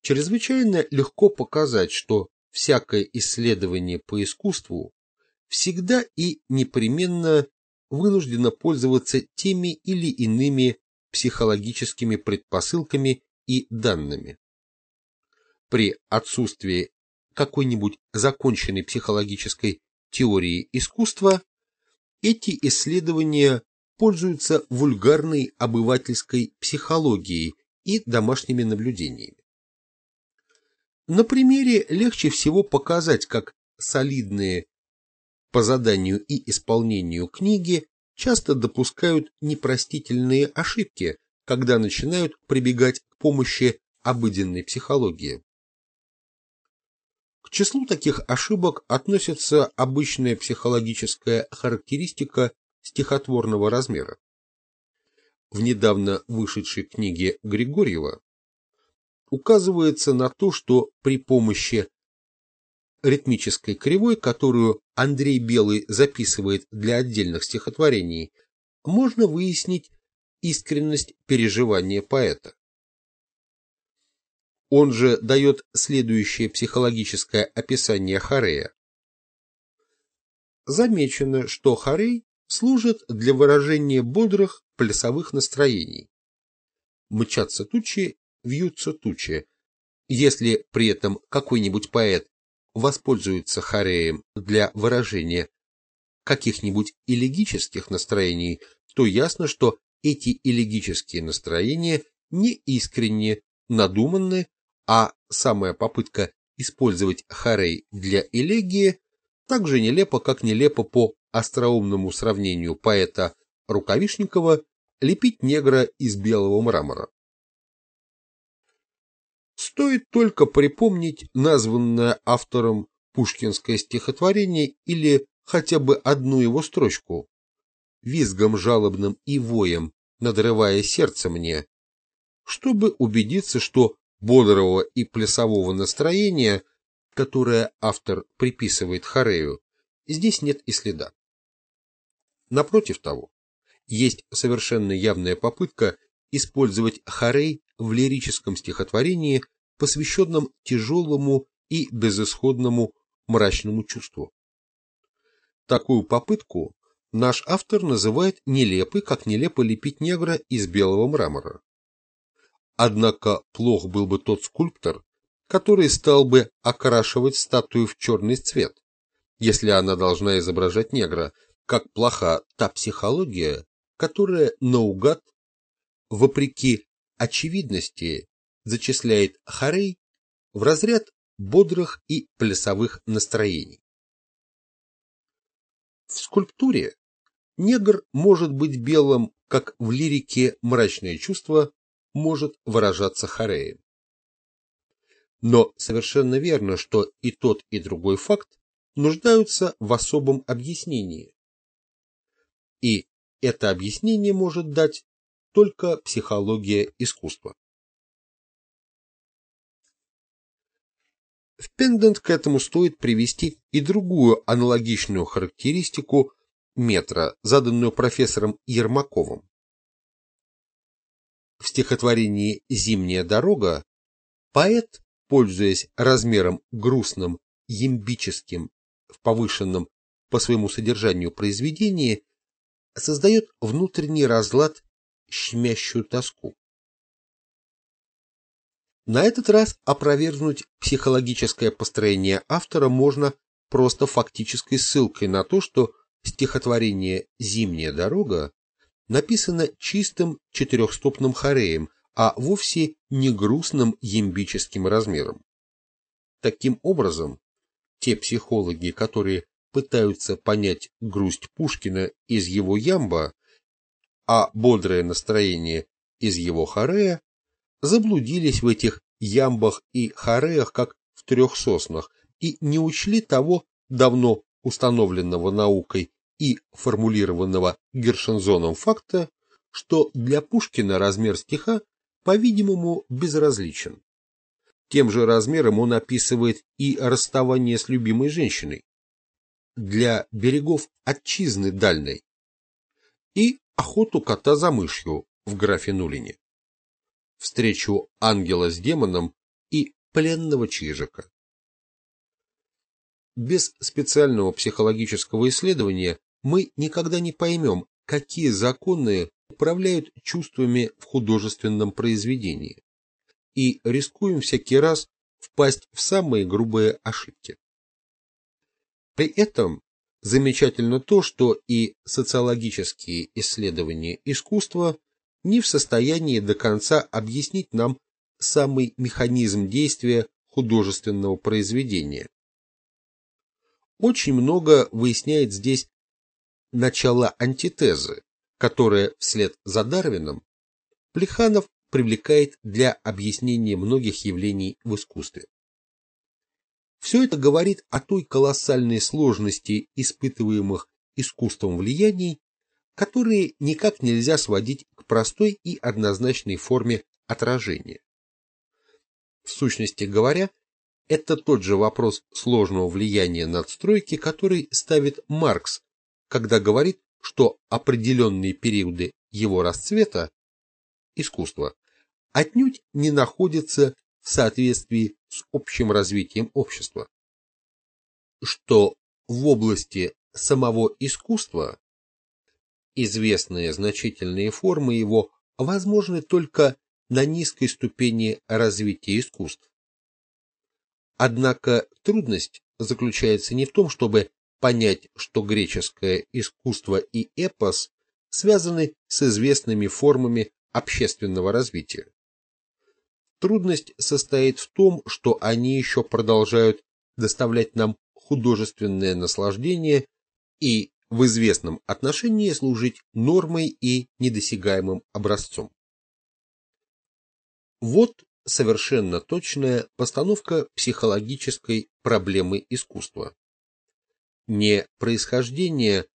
Чрезвычайно легко показать, что всякое исследование по искусству всегда и непременно вынуждено пользоваться теми или иными психологическими предпосылками и данными. При отсутствии какой-нибудь законченной психологической теории искусства, эти исследования пользуются вульгарной обывательской психологией и домашними наблюдениями. На примере легче всего показать, как солидные по заданию и исполнению книги часто допускают непростительные ошибки, когда начинают прибегать к помощи обыденной психологии. К числу таких ошибок относится обычная психологическая характеристика стихотворного размера. В недавно вышедшей книге Григорьева указывается на то, что при помощи ритмической кривой, которую Андрей Белый записывает для отдельных стихотворений, можно выяснить искренность переживания поэта. Он же дает следующее психологическое описание Харея. Замечено, что Харей служит для выражения бодрых плясовых настроений. Мчатся тучи, вьются тучи. Если при этом какой-нибудь поэт воспользуется Хареем для выражения каких-нибудь элегических настроений, то ясно, что эти элегические настроения не искренне надуманны, а самая попытка использовать Харей для элегии так же нелепо, как нелепо по остроумному сравнению поэта Рукавишникова лепить негра из белого мрамора. Стоит только припомнить названное автором пушкинское стихотворение или хотя бы одну его строчку. Визгом жалобным и воем, надрывая сердце мне, чтобы убедиться, что бодрого и плясового настроения, которое автор приписывает Харею, здесь нет и следа. Напротив того, есть совершенно явная попытка использовать Харей в лирическом стихотворении, посвященном тяжелому и безысходному мрачному чувству. Такую попытку наш автор называет нелепой, как нелепо лепить негра из белого мрамора. Однако плох был бы тот скульптор, который стал бы окрашивать статую в черный цвет, если она должна изображать негра, как плоха та психология, которая наугад, вопреки очевидности, зачисляет Харей в разряд бодрых и плясовых настроений. В скульптуре негр может быть белым, как в лирике мрачное чувство может выражаться Хареем. Но совершенно верно, что и тот, и другой факт нуждаются в особом объяснении. И это объяснение может дать только психология искусства. В пендент к этому стоит привести и другую аналогичную характеристику метра, заданную профессором Ермаковым. В стихотворении «Зимняя дорога» поэт, пользуясь размером грустным, ямбическим, в повышенном по своему содержанию произведении, создает внутренний разлад, щемящую тоску. На этот раз опровергнуть психологическое построение автора можно просто фактической ссылкой на то, что стихотворение «Зимняя дорога» написано чистым четырехстопным хореем, а вовсе не грустным ямбическим размером. Таким образом, те психологи, которые пытаются понять грусть Пушкина из его ямба, а бодрое настроение из его хорея, заблудились в этих ямбах и хореях, как в трех соснах, и не учли того давно установленного наукой и формулированного Гершензоном факта, что для Пушкина размер стиха, по-видимому, безразличен. Тем же размером он описывает и расставание с любимой женщиной для берегов отчизны дальней и охоту кота за мышью в графе Нулине, встречу ангела с демоном и пленного чижика. Без специального психологического исследования мы никогда не поймем, какие законы управляют чувствами в художественном произведении, и рискуем всякий раз впасть в самые грубые ошибки. При этом замечательно то, что и социологические исследования искусства не в состоянии до конца объяснить нам самый механизм действия художественного произведения. Очень много выясняет здесь начало антитезы, которая вслед за Дарвином Плеханов привлекает для объяснения многих явлений в искусстве. Все это говорит о той колоссальной сложности испытываемых искусством влияний, которые никак нельзя сводить к простой и однозначной форме отражения. В сущности говоря, это тот же вопрос сложного влияния надстройки, который ставит Маркс, когда говорит, что определенные периоды его расцвета искусства отнюдь не находятся в соответствии с общим развитием общества. Что в области самого искусства известные значительные формы его возможны только на низкой ступени развития искусств. Однако трудность заключается не в том, чтобы понять, что греческое искусство и эпос связаны с известными формами общественного развития. Трудность состоит в том, что они еще продолжают доставлять нам художественное наслаждение и в известном отношении служить нормой и недосягаемым образцом. Вот совершенно точная постановка психологической проблемы искусства. Не происхождение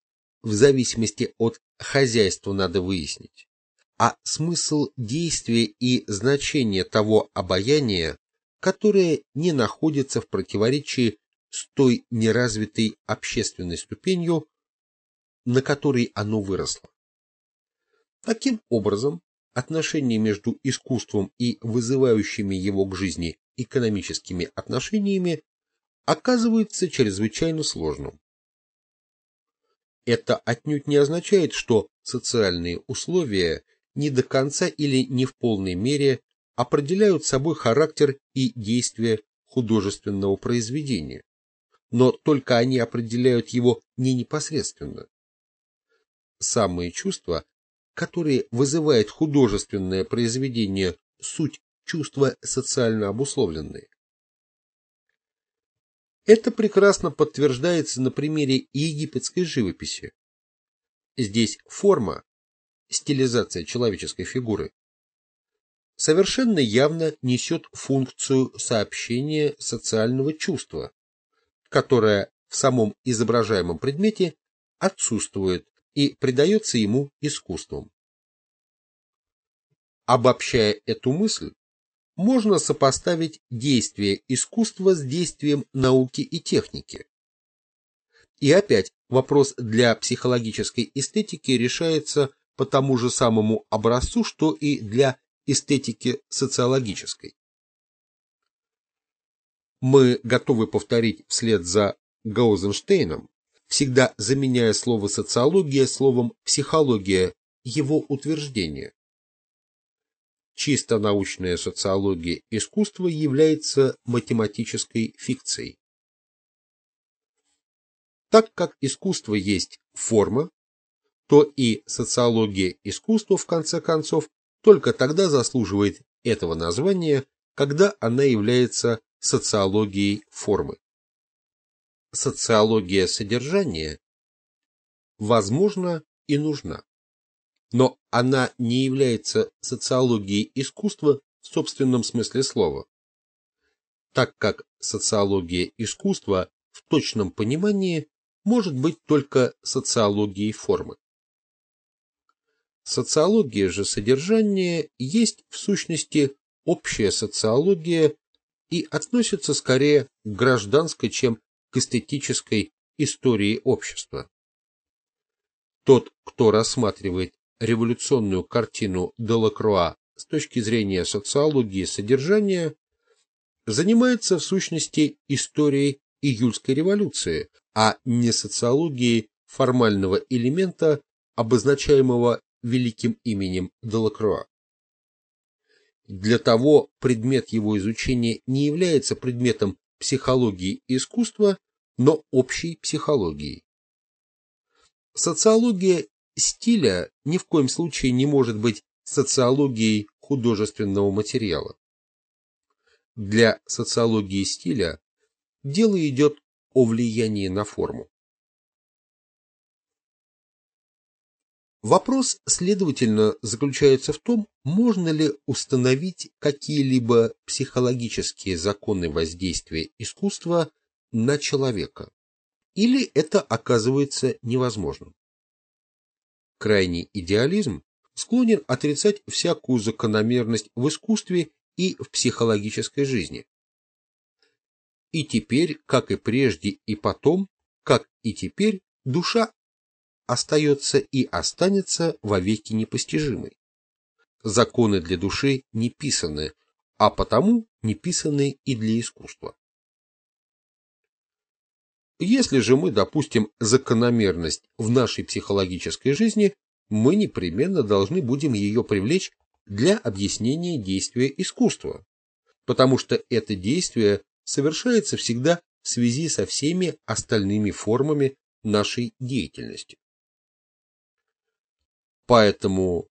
в зависимости от хозяйства надо выяснить, а смысл действия и значение того обаяния, которое не находится в противоречии с той неразвитой общественной ступенью, на которой оно выросло. Таким образом, отношения между искусством и вызывающими его к жизни экономическими отношениями оказывается чрезвычайно сложным. Это отнюдь не означает, что социальные условия не до конца или не в полной мере определяют собой характер и действие художественного произведения, но только они определяют его не непосредственно. Самые чувства, которые вызывает художественное произведение, суть чувства социально обусловленные. Это прекрасно подтверждается на примере египетской живописи. Здесь форма, стилизация человеческой фигуры, совершенно явно несет функцию сообщения социального чувства, которое в самом изображаемом предмете отсутствует и придается ему искусством. Обобщая эту мысль, можно сопоставить действие искусства с действием науки и техники. И опять вопрос для психологической эстетики решается по тому же самому образцу, что и для эстетики социологической. Мы готовы повторить вслед за Гаузенштейном, всегда заменяя слово социология словом психология, его утверждение. Чисто научная социология искусства является математической фикцией. Так как искусство есть форма, то и социология искусства, в конце концов, только тогда заслуживает этого названия, когда она является социологией формы социология содержания возможна и нужна, но она не является социологией искусства в собственном смысле слова, так как социология искусства в точном понимании может быть только социологией формы. Социология же содержания есть в сущности общая социология и относится скорее к гражданской, чем к эстетической истории общества. Тот, кто рассматривает революционную картину Делакруа с точки зрения социологии содержания, занимается в сущности историей июльской революции, а не социологией формального элемента, обозначаемого великим именем Делакруа. Для того предмет его изучения не является предметом психологии искусства, но общей психологией. Социология стиля ни в коем случае не может быть социологией художественного материала. Для социологии стиля дело идет о влиянии на форму. Вопрос, следовательно, заключается в том, можно ли установить какие-либо психологические законы воздействия искусства на человека, или это оказывается невозможным. Крайний идеализм склонен отрицать всякую закономерность в искусстве и в психологической жизни. И теперь, как и прежде и потом, как и теперь, душа остается и останется вовеки непостижимой. Законы для души не писаны, а потому не писаны и для искусства. Если же мы допустим закономерность в нашей психологической жизни, мы непременно должны будем ее привлечь для объяснения действия искусства, потому что это действие совершается всегда в связи со всеми остальными формами нашей деятельности. Поэтому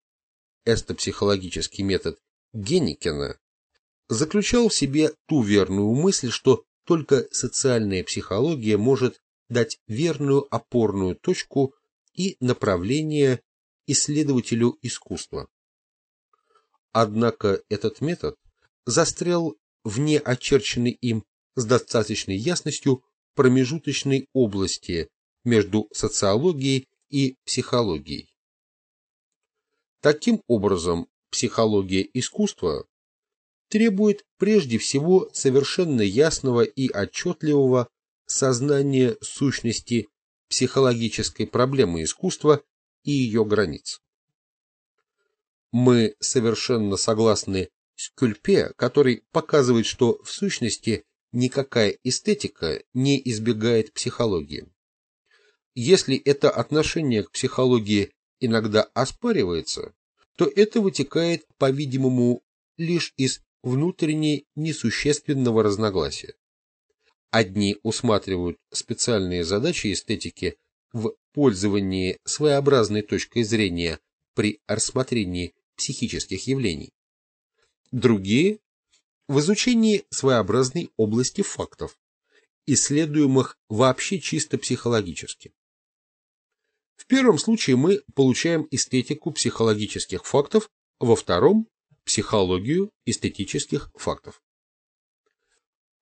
эстопсихологический метод Генникена заключал в себе ту верную мысль, что только социальная психология может дать верную опорную точку и направление исследователю искусства. Однако этот метод застрял в неочерченной им с достаточной ясностью промежуточной области между социологией и психологией. Таким образом, психология искусства требует прежде всего совершенно ясного и отчетливого сознания сущности психологической проблемы искусства и ее границ. Мы совершенно согласны с Кюльпе, который показывает, что в сущности никакая эстетика не избегает психологии. Если это отношение к психологии иногда оспаривается, то это вытекает, по-видимому, лишь из внутренне несущественного разногласия. Одни усматривают специальные задачи эстетики в пользовании своеобразной точкой зрения при рассмотрении психических явлений. Другие – в изучении своеобразной области фактов, исследуемых вообще чисто психологически. В первом случае мы получаем эстетику психологических фактов, во втором – психологию эстетических фактов.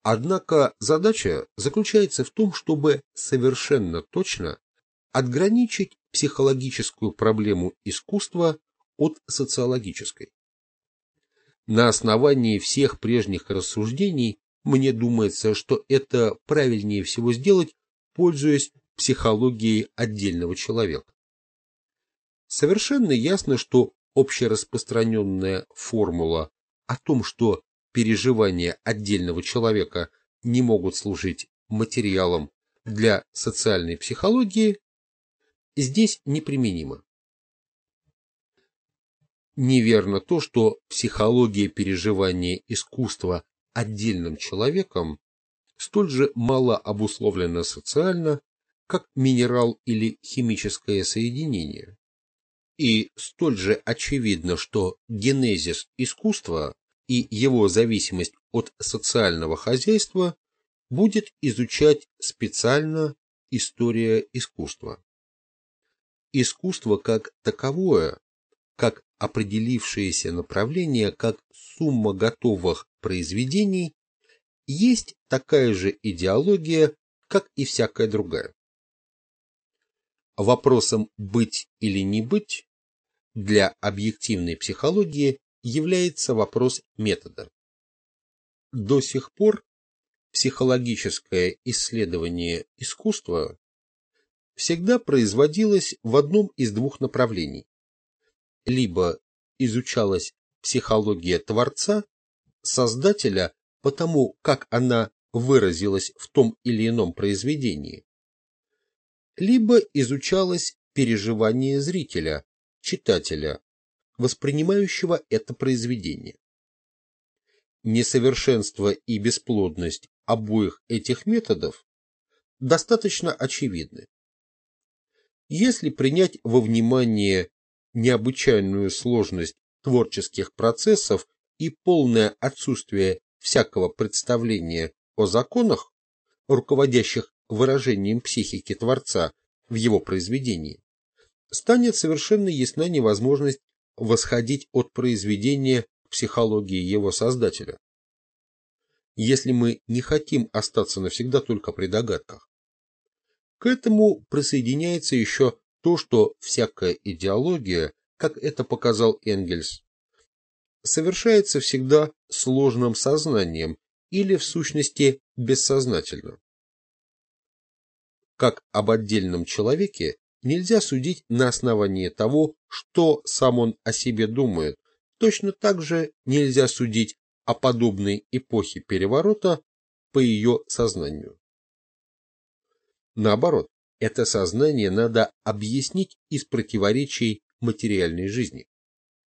Однако задача заключается в том, чтобы совершенно точно отграничить психологическую проблему искусства от социологической. На основании всех прежних рассуждений мне думается, что это правильнее всего сделать, пользуясь психологией отдельного человека. Совершенно ясно, что общераспространенная формула о том, что переживания отдельного человека не могут служить материалом для социальной психологии, здесь неприменима. Неверно то, что психология переживания искусства отдельным человеком столь же мало обусловлена социально, как минерал или химическое соединение. И столь же очевидно, что генезис искусства и его зависимость от социального хозяйства будет изучать специально история искусства. Искусство как таковое, как определившееся направление, как сумма готовых произведений, есть такая же идеология, как и всякая другая вопросом «быть или не быть» для объективной психологии является вопрос метода. До сих пор психологическое исследование искусства всегда производилось в одном из двух направлений. Либо изучалась психология Творца, Создателя, потому как она выразилась в том или ином произведении, либо изучалось переживание зрителя, читателя, воспринимающего это произведение. несовершенство и бесплодность обоих этих методов достаточно очевидны. Если принять во внимание необычайную сложность творческих процессов и полное отсутствие всякого представления о законах, руководящих выражением психики Творца в его произведении, станет совершенно ясна невозможность восходить от произведения к психологии его создателя. Если мы не хотим остаться навсегда только при догадках. К этому присоединяется еще то, что всякая идеология, как это показал Энгельс, совершается всегда сложным сознанием или, в сущности, бессознательно. Как об отдельном человеке нельзя судить на основании того, что сам он о себе думает, точно так же нельзя судить о подобной эпохе переворота по ее сознанию. Наоборот, это сознание надо объяснить из противоречий материальной жизни,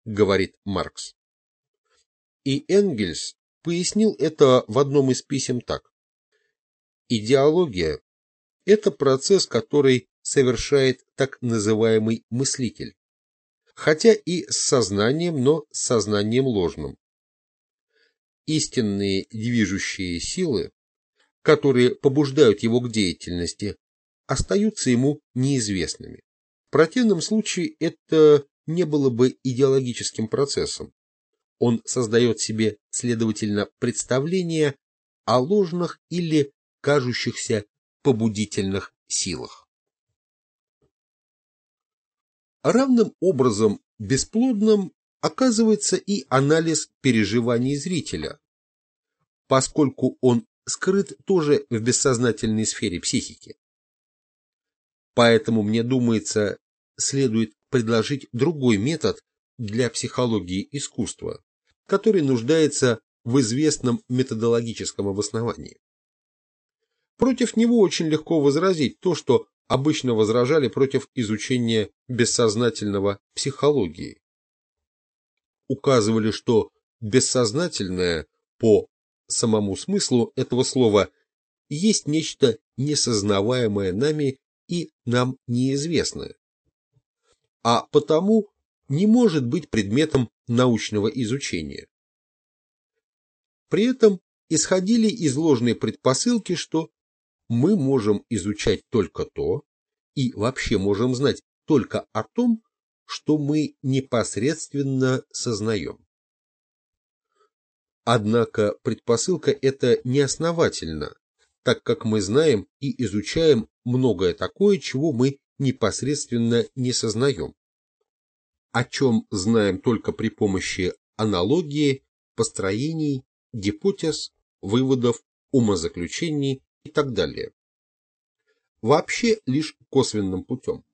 говорит Маркс. И Энгельс пояснил это в одном из писем так. Идеология – это процесс, который совершает так называемый мыслитель, хотя и с сознанием, но с сознанием ложным. Истинные движущие силы которые побуждают его к деятельности, остаются ему неизвестными. В противном случае это не было бы идеологическим процессом. Он создает себе, следовательно, представление о ложных или кажущихся побудительных силах. Равным образом бесплодным оказывается и анализ переживаний зрителя, поскольку он скрыт тоже в бессознательной сфере психики. Поэтому, мне думается, следует предложить другой метод для психологии искусства, который нуждается в известном методологическом обосновании. Против него очень легко возразить то, что обычно возражали против изучения бессознательного психологии. Указывали, что бессознательное по самому смыслу этого слова есть нечто несознаваемое нами и нам неизвестное, а потому не может быть предметом научного изучения. При этом исходили из ложной предпосылки, что мы можем изучать только то и вообще можем знать только о том, что мы непосредственно сознаем. Однако предпосылка эта неосновательна, так как мы знаем и изучаем многое такое, чего мы непосредственно не сознаем, о чем знаем только при помощи аналогии, построений, гипотез, выводов, умозаключений и так далее. Вообще лишь косвенным путем.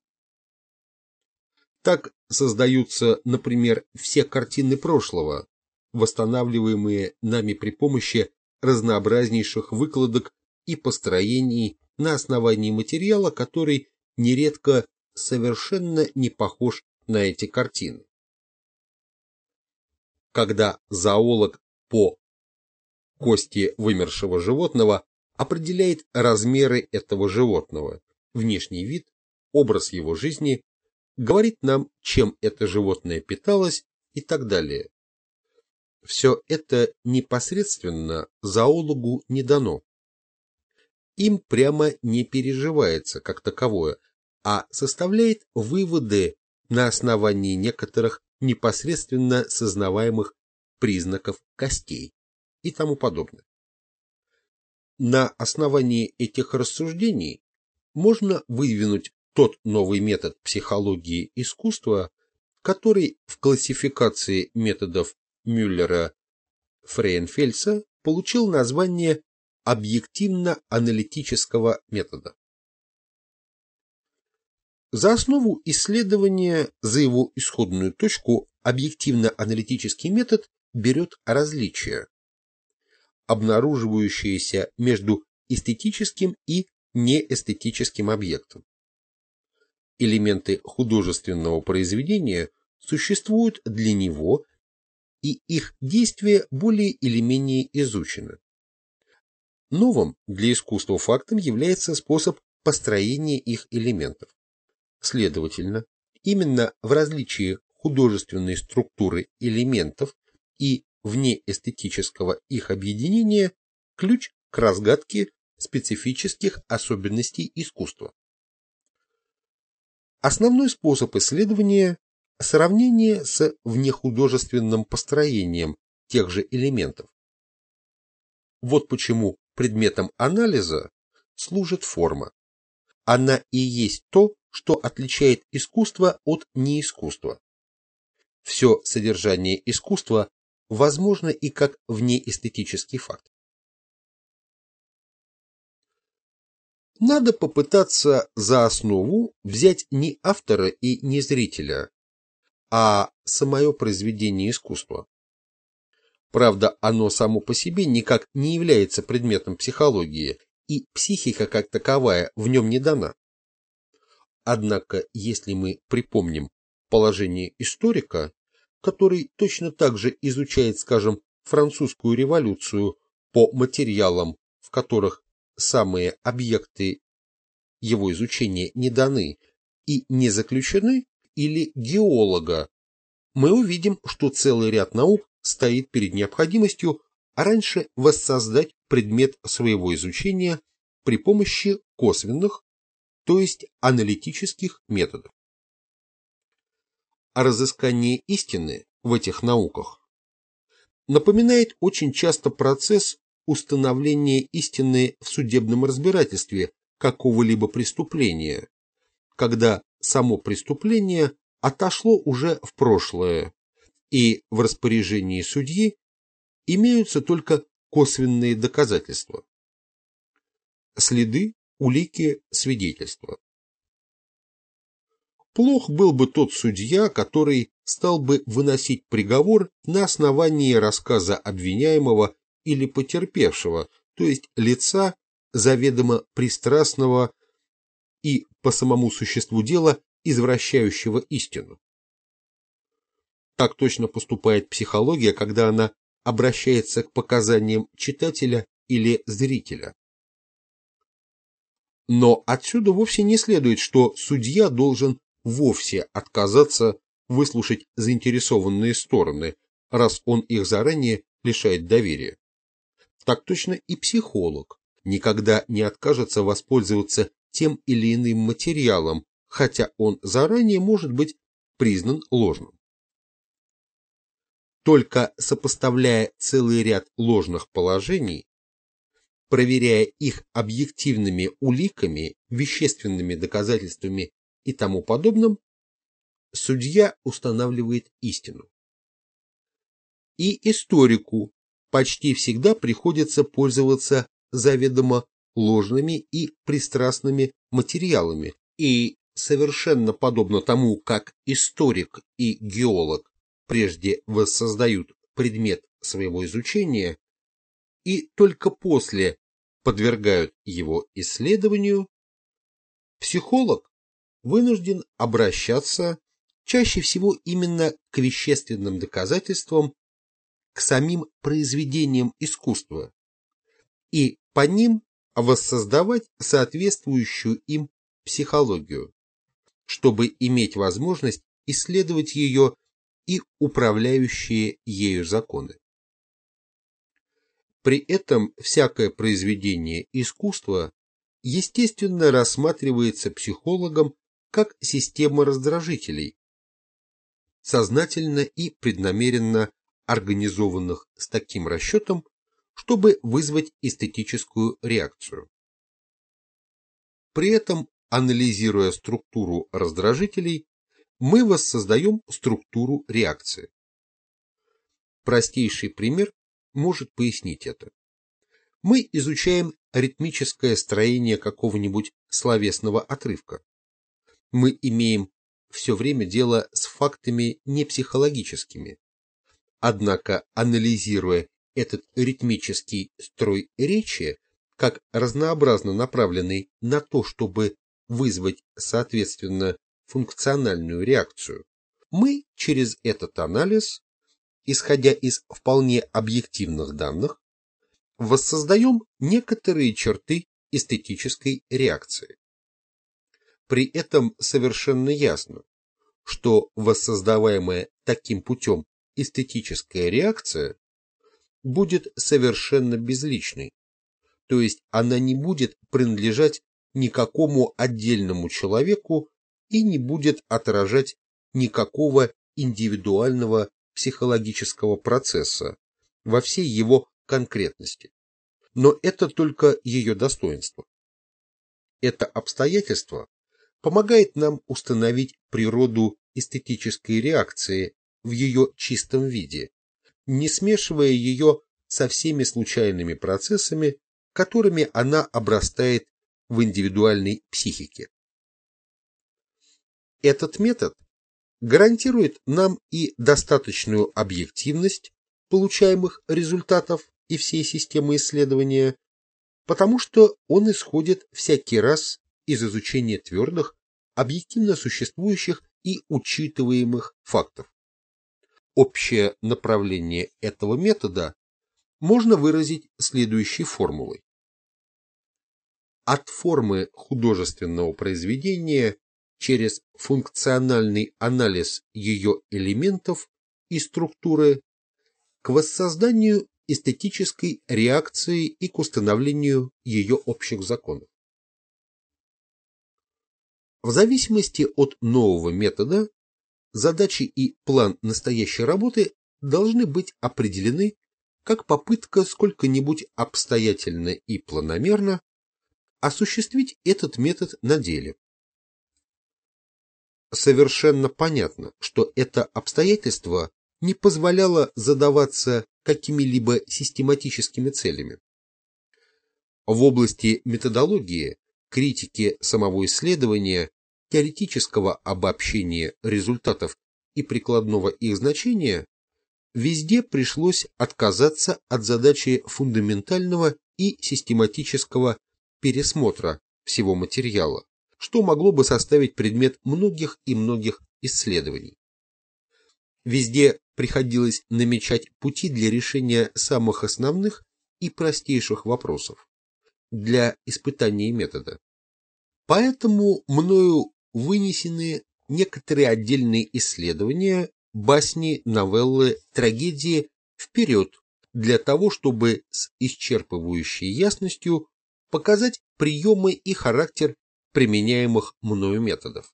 Так создаются, например, все картины прошлого, восстанавливаемые нами при помощи разнообразнейших выкладок и построений на основании материала, который нередко совершенно не похож на эти картины. Когда зоолог по кости вымершего животного определяет размеры этого животного, внешний вид, образ его жизни, говорит нам, чем это животное питалось и так далее. Все это непосредственно зоологу не дано. Им прямо не переживается как таковое, а составляет выводы на основании некоторых непосредственно сознаваемых признаков костей и тому подобное. На основании этих рассуждений можно выдвинуть тот новый метод психологии искусства, который в классификации методов Мюллера Фрейнфельса получил название объективно-аналитического метода. За основу исследования, за его исходную точку, объективно-аналитический метод берет различия, обнаруживающиеся между эстетическим и неэстетическим объектом. Элементы художественного произведения существуют для него и их действия более или менее изучены. Новым для искусства фактом является способ построения их элементов. Следовательно, именно в различии художественной структуры элементов и вне эстетического их объединения ключ к разгадке специфических особенностей искусства. Основной способ исследования – сравнение с внехудожественным построением тех же элементов. Вот почему предметом анализа служит форма. Она и есть то, что отличает искусство от неискусства. Все содержание искусства возможно и как внеэстетический факт. Надо попытаться за основу взять не автора и не зрителя, а самое произведение искусства. Правда, оно само по себе никак не является предметом психологии, и психика как таковая в нем не дана. Однако, если мы припомним положение историка, который точно так же изучает, скажем, французскую революцию по материалам, в которых самые объекты его изучения не даны и не заключены, или геолога, мы увидим, что целый ряд наук стоит перед необходимостью раньше воссоздать предмет своего изучения при помощи косвенных, то есть аналитических методов. А разыскание истины в этих науках напоминает очень часто процесс установления истины в судебном разбирательстве какого-либо преступления, когда само преступление отошло уже в прошлое, и в распоряжении судьи имеются только косвенные доказательства. Следы, улики, свидетельства. Плох был бы тот судья, который стал бы выносить приговор на основании рассказа обвиняемого или потерпевшего, то есть лица, заведомо пристрастного и по самому существу дела извращающего истину. Так точно поступает психология, когда она обращается к показаниям читателя или зрителя. Но отсюда вовсе не следует, что судья должен вовсе отказаться выслушать заинтересованные стороны, раз он их заранее лишает доверия. Так точно и психолог никогда не откажется воспользоваться тем или иным материалом, хотя он заранее может быть признан ложным. Только сопоставляя целый ряд ложных положений, проверяя их объективными уликами, вещественными доказательствами и тому подобным, судья устанавливает истину. И историку почти всегда приходится пользоваться заведомо ложными и пристрастными материалами, и совершенно подобно тому, как историк и геолог прежде воссоздают предмет своего изучения и только после подвергают его исследованию, психолог вынужден обращаться чаще всего именно к вещественным доказательствам к самим произведениям искусства и по ним воссоздавать соответствующую им психологию, чтобы иметь возможность исследовать ее и управляющие ею законы. При этом всякое произведение искусства естественно рассматривается психологом как система раздражителей, сознательно и преднамеренно организованных с таким расчетом, чтобы вызвать эстетическую реакцию. При этом, анализируя структуру раздражителей, мы воссоздаем структуру реакции. Простейший пример может пояснить это. Мы изучаем ритмическое строение какого-нибудь словесного отрывка. Мы имеем все время дело с фактами не психологическими, Однако, анализируя этот ритмический строй речи, как разнообразно направленный на то, чтобы вызвать, соответственно, функциональную реакцию, мы через этот анализ исходя из вполне объективных данных, воссоздаем некоторые черты эстетической реакции. При этом совершенно ясно, что воссоздаваемая таким путем эстетическая реакция будет совершенно безличной, то есть она не будет принадлежать никакому отдельному человеку и не будет отражать никакого индивидуального психологического процесса во всей его конкретности. Но это только ее достоинство. Это обстоятельство помогает нам установить природу эстетической реакции в ее чистом виде, не смешивая ее со всеми случайными процессами, которыми она обрастает в индивидуальной психике. Этот метод гарантирует нам и достаточную объективность получаемых результатов и всей системы исследования, потому что он исходит всякий раз из изучения твердых, объективно существующих и учитываемых фактов. Общее направление этого метода можно выразить следующей формулой. От формы художественного произведения через функциональный анализ ее элементов и структуры к воссозданию эстетической реакции и к установлению ее общих законов. В зависимости от нового метода, задачи и план настоящей работы должны быть определены как попытка сколько-нибудь обстоятельно и планомерно осуществить этот метод на деле. Совершенно понятно, что это обстоятельство не позволяло задаваться какими-либо систематическими целями. В области методологии, критики самого исследования, теоретического обобщения результатов и прикладного их значения, везде пришлось отказаться от задачи фундаментального и систематического пересмотра всего материала, что могло бы составить предмет многих и многих исследований. Везде приходилось намечать пути для решения самых основных и простейших вопросов для испытания метода. Поэтому мною вынесены некоторые отдельные исследования, басни, новеллы, трагедии вперед, для того, чтобы с исчерпывающей ясностью показать приемы и характер применяемых мною методов.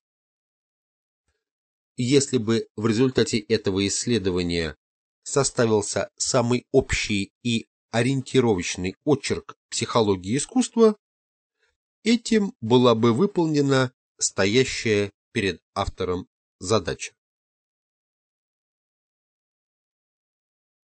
Если бы в результате этого исследования составился самый общий и ориентировочный очерк психологии искусства, этим была бы выполнена стоящая перед автором задача.